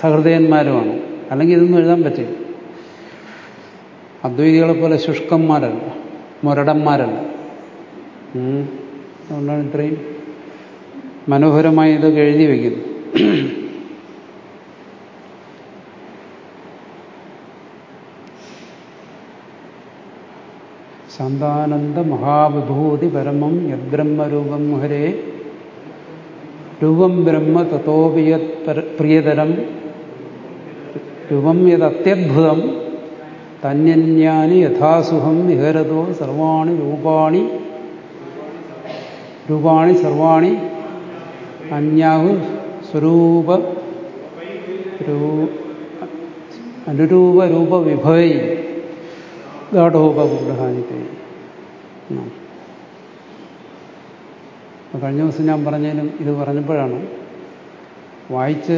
സഹൃദയന്മാരുമാണ്. അല്ലെങ്കിൽ ഇതൊന്നും എഴുതാൻ പറ്റില്ല. അദ്വൈതികളെ പോലെ ശുഷ്കന്മാരല്ല മുരടന്മാരല്ല. അതുകൊണ്ടാണ് ഇത്രയും മനോഹരമായി ഇതൊക്കെ എഴുതി വയ്ക്കുന്നത് ശാന്താനന്ദ മഹാവിഭൂതി പരമം യദ്ബ്രഹ്മരൂപം ഹരേ രൂപം ബ്രഹ്മ തത്തോപിയത് പ്രിയതരം. രൂപം യദത്യദ്ഭുതം. തന്യന്യാനി യഥാസുഖം വിഹരതോ സർവാണി രൂപാണി. രൂപാണി സർവാണി. അന്യാഹു സ്വരൂപ അനുരൂപ രൂപ വിഭവൈ. ഗാഠോപഗ്രഹാനിത്തെ കഴിഞ്ഞ ദിവസം ഞാൻ പറഞ്ഞതിനും ഇത് പറഞ്ഞപ്പോഴാണ് വായിച്ച്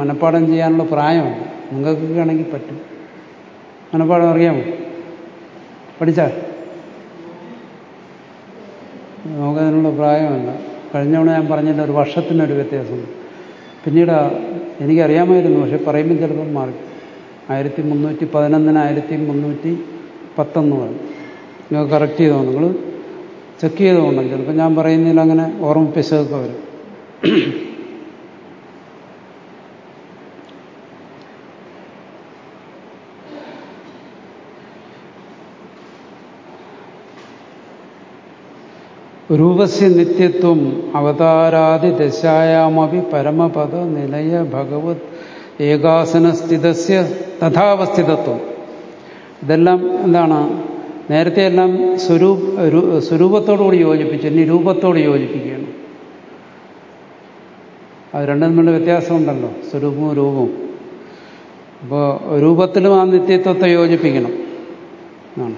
മനഃപ്പാഠം ചെയ്യാനുള്ള പ്രായമാണ് നിങ്ങൾക്കൊക്കെ ആണെങ്കിൽ പറ്റും. മനഃപ്പാഠം അറിയാമോ? പഠിച്ചാൽ നമുക്കതിനുള്ള പ്രായമല്ല. കഴിഞ്ഞ തവണ ഞാൻ പറഞ്ഞതിന്റെ ഒരു വർഷത്തിനൊരു വ്യത്യാസമുണ്ട് പിന്നീട് എനിക്കറിയാമായിരുന്നു പക്ഷെ പറയുമ്പോൾ ചിലപ്പം മാറി. ആയിരത്തി മുന്നൂറ്റി പതിനൊന്നിന് ആയിരത്തി മുന്നൂറ്റി പത്തൊന്ന് പറഞ്ഞു നിങ്ങൾ കറക്റ്റ് ചെയ്തോ? നിങ്ങൾ ചെക്ക് ചെയ്തുകൊണ്ടും ചിലപ്പോൾ ഞാൻ പറയുന്നതിൽ അങ്ങനെ ഓർമ്മിപ്പിച്ചതൊക്കെ വരും. രൂപസ്യ നിത്യത്വം അവതാരാദി ദശായാമപി പരമപദ നിലയ ഭഗവത് ഏകാസനസ്ഥിതസ്യ തഥാവസ്ഥിതത്വം. ഇതെല്ലാം എന്താണ്? നേരത്തെ എല്ലാം സ്വരൂപ സ്വരൂപത്തോടുകൂടി യോജിപ്പിച്ചു. ഇനി രൂപത്തോട് യോജിപ്പിക്കുകയാണ്. അത് രണ്ടും തമ്മിലുള്ള വ്യത്യാസമുണ്ടല്ലോ. സ്വരൂപവും രൂപവും. അപ്പോൾ രൂപത്തിലും ആ നിത്യത്വത്തെ യോജിപ്പിക്കണം. എന്നാണ്.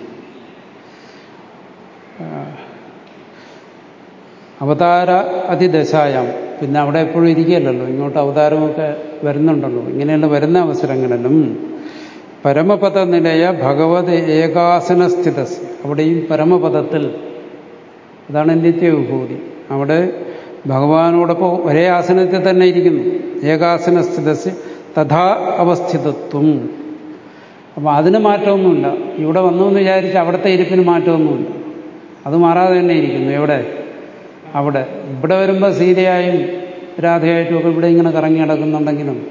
അവതാര അതിദശായം. പിന്നെ അവിടെ എപ്പോഴും ഇരിക്കുകയല്ലല്ലോ. ഇങ്ങോട്ട് അവതാരമൊക്കെ വരുന്നുണ്ടല്ലോ. ഇങ്ങനെയുള്ള വരുന്ന അവസരങ്ങളിലും പരമപദ നിലയ ഭഗവത് ഏകാസനസ്ഥിത അവിടെയും പരമപദത്തിൽ അതാണ് നിത്യവിഭൂതി അവിടെ ഭഗവാനോടൊപ്പം ഒരേ ആസനത്തിൽ തന്നെ ഇരിക്കുന്നു. ഏകാസനസ്ഥിതസ് തഥാ അവസ്ഥിതത്വം. അപ്പം അതിന് മാറ്റമൊന്നുമില്ല. ഇവിടെ വന്നു എന്ന് വിചാരിച്ച് അവിടുത്തെ ഇരിപ്പിന് മാറ്റമൊന്നുമില്ല. അത് മാറാതെ തന്നെ ഇരിക്കുന്നു. എവിടെ? അവിടെ. ഇവിടെ വരുമ്പോൾ സീതയായും രാധയായിട്ടും ഒക്കെ ഇവിടെ ഇങ്ങനെ കറങ്ങി നടക്കുന്നുണ്ടെങ്കിലും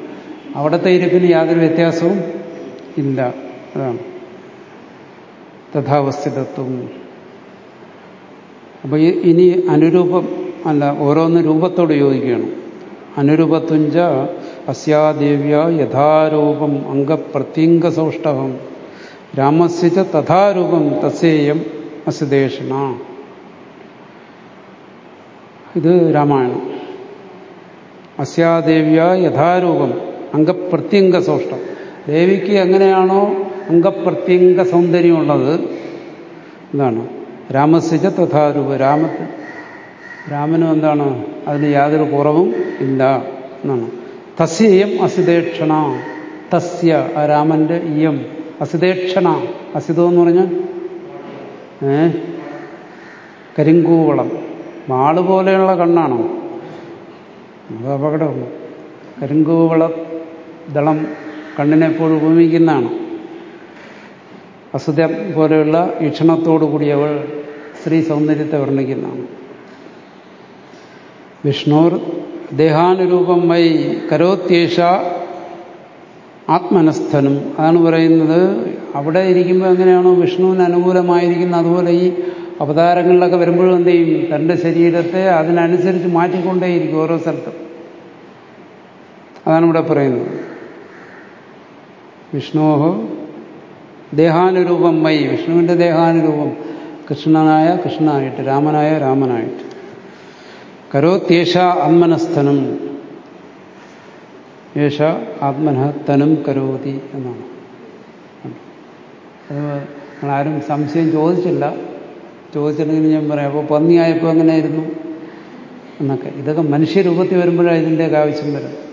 അവിടുത്തെ ഇരിപ്പിന് യാതൊരു വ്യത്യാസവും ഇല്ല. അതാണ്. തഥാവസ്ഥിതത്വം. അപ്പൊ ഇനി അനുരൂപം അല്ല ഓരോന്ന് രൂപത്തോട് യോജിക്കുകയാണ് അനുരൂപത്വഞ്ച അസ്യാദേവ്യ യഥാരൂപം അംഗപ്രത്യംഗസൗഷ്ടവം രാമസ്യ തഥാരൂപം തസ്യേയം അസുദേഷണ ഇത് രാമായണം. അസ്യാദേവ്യ യഥാരൂപം അംഗപ്രത്യംഗ സൗഷ്ടം ദേവിക്ക് എങ്ങനെയാണോ അംഗപ്രത്യംഗ സൗന്ദര്യമുള്ളത് എന്താണ് രാമസിജ തഥാരൂപ രാമ രാമനും എന്താണ്? അതിന് യാതൊരു കുറവും ഇല്ല എന്നാണ്. തസ്യം അസിതേക്ഷണ. തസ്യ ആ രാമന്റെ ഇയം. അസിതേക്ഷണ. അസിതം എന്ന് പറഞ്ഞാൽ ഏ? കരിങ്കൂവളം. മാൾ പോലെയുള്ള കണ്ണാണോ? അത് അപകടമാണ് കരിങ്കൂവള ദളം കണ്ണിനെപ്പോഴും ഉപമിക്കുന്നതാണ്. അസുതം പോലെയുള്ള ഈക്ഷണത്തോടു കൂടിയവൾ സ്ത്രീ സൗന്ദര്യത്തെ വർണിക്കുന്നതാണ്. വിഷ്ണുർ ദേഹാനുരൂപം വൈ കരോത്യേഷ ആത്മനസ്ഥനും. അതാണ് പറയുന്നത് അവിടെ ഇരിക്കുമ്പോൾ എങ്ങനെയാണോ വിഷ്ണുവിന് അനുകൂലമായിരിക്കുന്നത് അതുപോലെ ഈ അവതാരങ്ങളിലൊക്കെ വരുമ്പോഴും എന്ത് ചെയ്യും? തന്റെ ശരീരത്തെ അതിനനുസരിച്ച് മാറ്റിക്കൊണ്ടേയിരിക്കും ഓരോ സ്ഥലത്തും. അതാണ് ഇവിടെ പറയുന്നത്. വിഷ്ണോഹോ ദേഹാനുരൂപം മൈ. വിഷ്ണുവിന്റെ ദേഹാനുരൂപം. കൃഷ്ണനായ കൃഷ്ണനായിട്ട് രാമനായ രാമനായിട്ട്. കരോത്യേഷ ആത്മനസ്ഥനം. യേശ ആത്മനഹത്തനും കരോതി എന്നാണ്. അത് നിങ്ങളാരും സംശയം ചോദിച്ചില്ല. ചോദിച്ചിട്ടുണ്ടെങ്കിൽ ഞാൻ പറയാം അപ്പോൾ പന്നിയായപ്പോൾ എങ്ങനെയായിരുന്നു? എന്നൊക്കെ. ഇതൊക്കെ മനുഷ്യരൂപത്തിൽ വരുമ്പോഴാണ് ഇതിന്റെയൊക്കെ ആവശ്യം വരും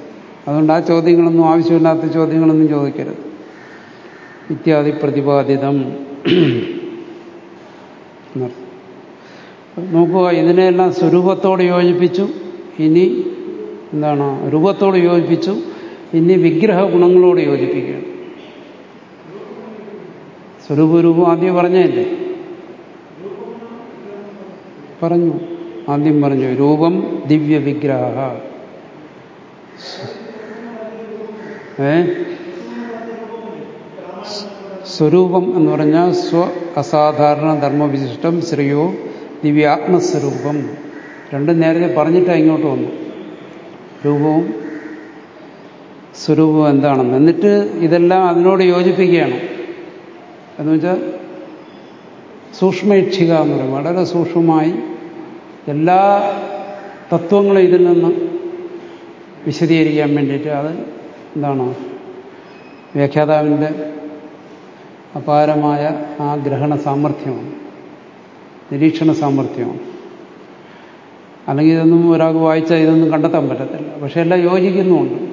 അതുകൊണ്ട് ആ ചോദ്യങ്ങളൊന്നും ആവശ്യമില്ലാത്ത ചോദ്യങ്ങളൊന്നും ചോദിക്കരുത്. ഇത്യാദി പ്രതിപാദിതം. നോക്കുക ഇതിനെയെല്ലാം സ്വരൂപത്തോട് യോജിപ്പിച്ചു. ഇനി എന്താണ്? രൂപത്തോട് യോജിപ്പിച്ചു. ഇനി വിഗ്രഹ ഗുണങ്ങളോട് യോജിപ്പിക്കുകയാണ്. സ്വരൂപരൂപം ആദ്യം പറഞ്ഞതല്ലേ? പറഞ്ഞു. ആദ്യം പറഞ്ഞു രൂപം ദിവ്യ വിഗ്രഹ ഏ? സ്വരൂപം എന്ന് പറഞ്ഞാൽ സ്വ അസാധാരണ ധർമ്മവിശിഷ്ടം ശ്രീയോ ദിവ്യാത്മസ്വരൂപം രണ്ടും നേരത്തെ പറഞ്ഞിട്ടാണ് ഇങ്ങോട്ട് വന്നു. രൂപവും സ്വരൂപവും എന്താണെന്ന്. എന്നിട്ട് ഇതെല്ലാം അതിനോട് യോജിപ്പിക്കുകയാണ്. എന്ന് വെച്ചാൽ സൂക്ഷ്മയിക്ഷിക എന്ന് പറയും. വളരെ സൂക്ഷ്മമായി എല്ലാ തത്വങ്ങളും ഇതിൽ നിന്ന് വിശദീകരിക്കാൻ വേണ്ടിയിട്ട് അത് എന്താണ് വ്യാഖ്യാതാവിന്റെ അപാരമായ ആ ഗ്രഹണ സാമർഥ്യമാണ് നിരീക്ഷണ സാമർഥ്യമാണ്. അല്ലെങ്കിൽ ഇതൊന്നും ഒരാൾക്ക് വായിച്ചാൽ ഇതൊന്നും കണ്ടെത്താൻ പറ്റത്തില്ല. പക്ഷെ എല്ലാം യോജിക്കുന്നുമുണ്ട്.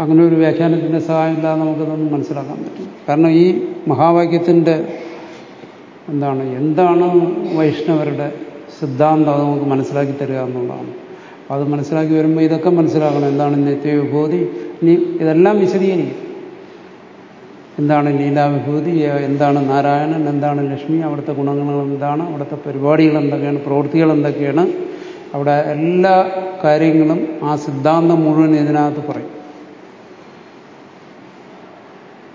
അങ്ങനെ ഒരു വ്യാഖ്യാനത്തിന്റെ സഹായമില്ലാതെ നമുക്കിതൊന്നും മനസ്സിലാക്കാൻ പറ്റും കാരണം ഈ മഹാവാക്യത്തിന്റെ എന്താണ് എന്താണ് വൈഷ്ണവരുടെ സിദ്ധാന്തം അത് നമുക്ക് മനസ്സിലാക്കി തരിക എന്നുള്ളതാണ്. അത് മനസ്സിലാക്കി വരുമ്പോൾ ഇതൊക്കെ മനസ്സിലാക്കണം. എന്താണ് നിത്യവിഭൂതി ഇനി ഇതെല്ലാം വിശദീകരിക്കും. എന്താണ് ലീലാവിഭൂതി എന്താണ് നാരായണൻ? എന്താണ് ലക്ഷ്മി? അവിടുത്തെ ഗുണങ്ങൾ എന്താണ് അവിടുത്തെ പരിപാടികൾ എന്തൊക്കെയാണ്? പ്രവൃത്തികൾ എന്തൊക്കെയാണ്? അവിടെ എല്ലാ കാര്യങ്ങളും ആ സിദ്ധാന്തം മുഴുവൻ ഇതിനകത്ത് പറയും.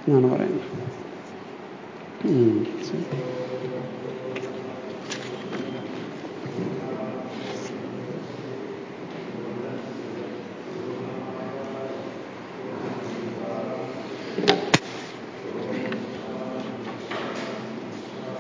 എന്നാണ് പറയുന്നത്.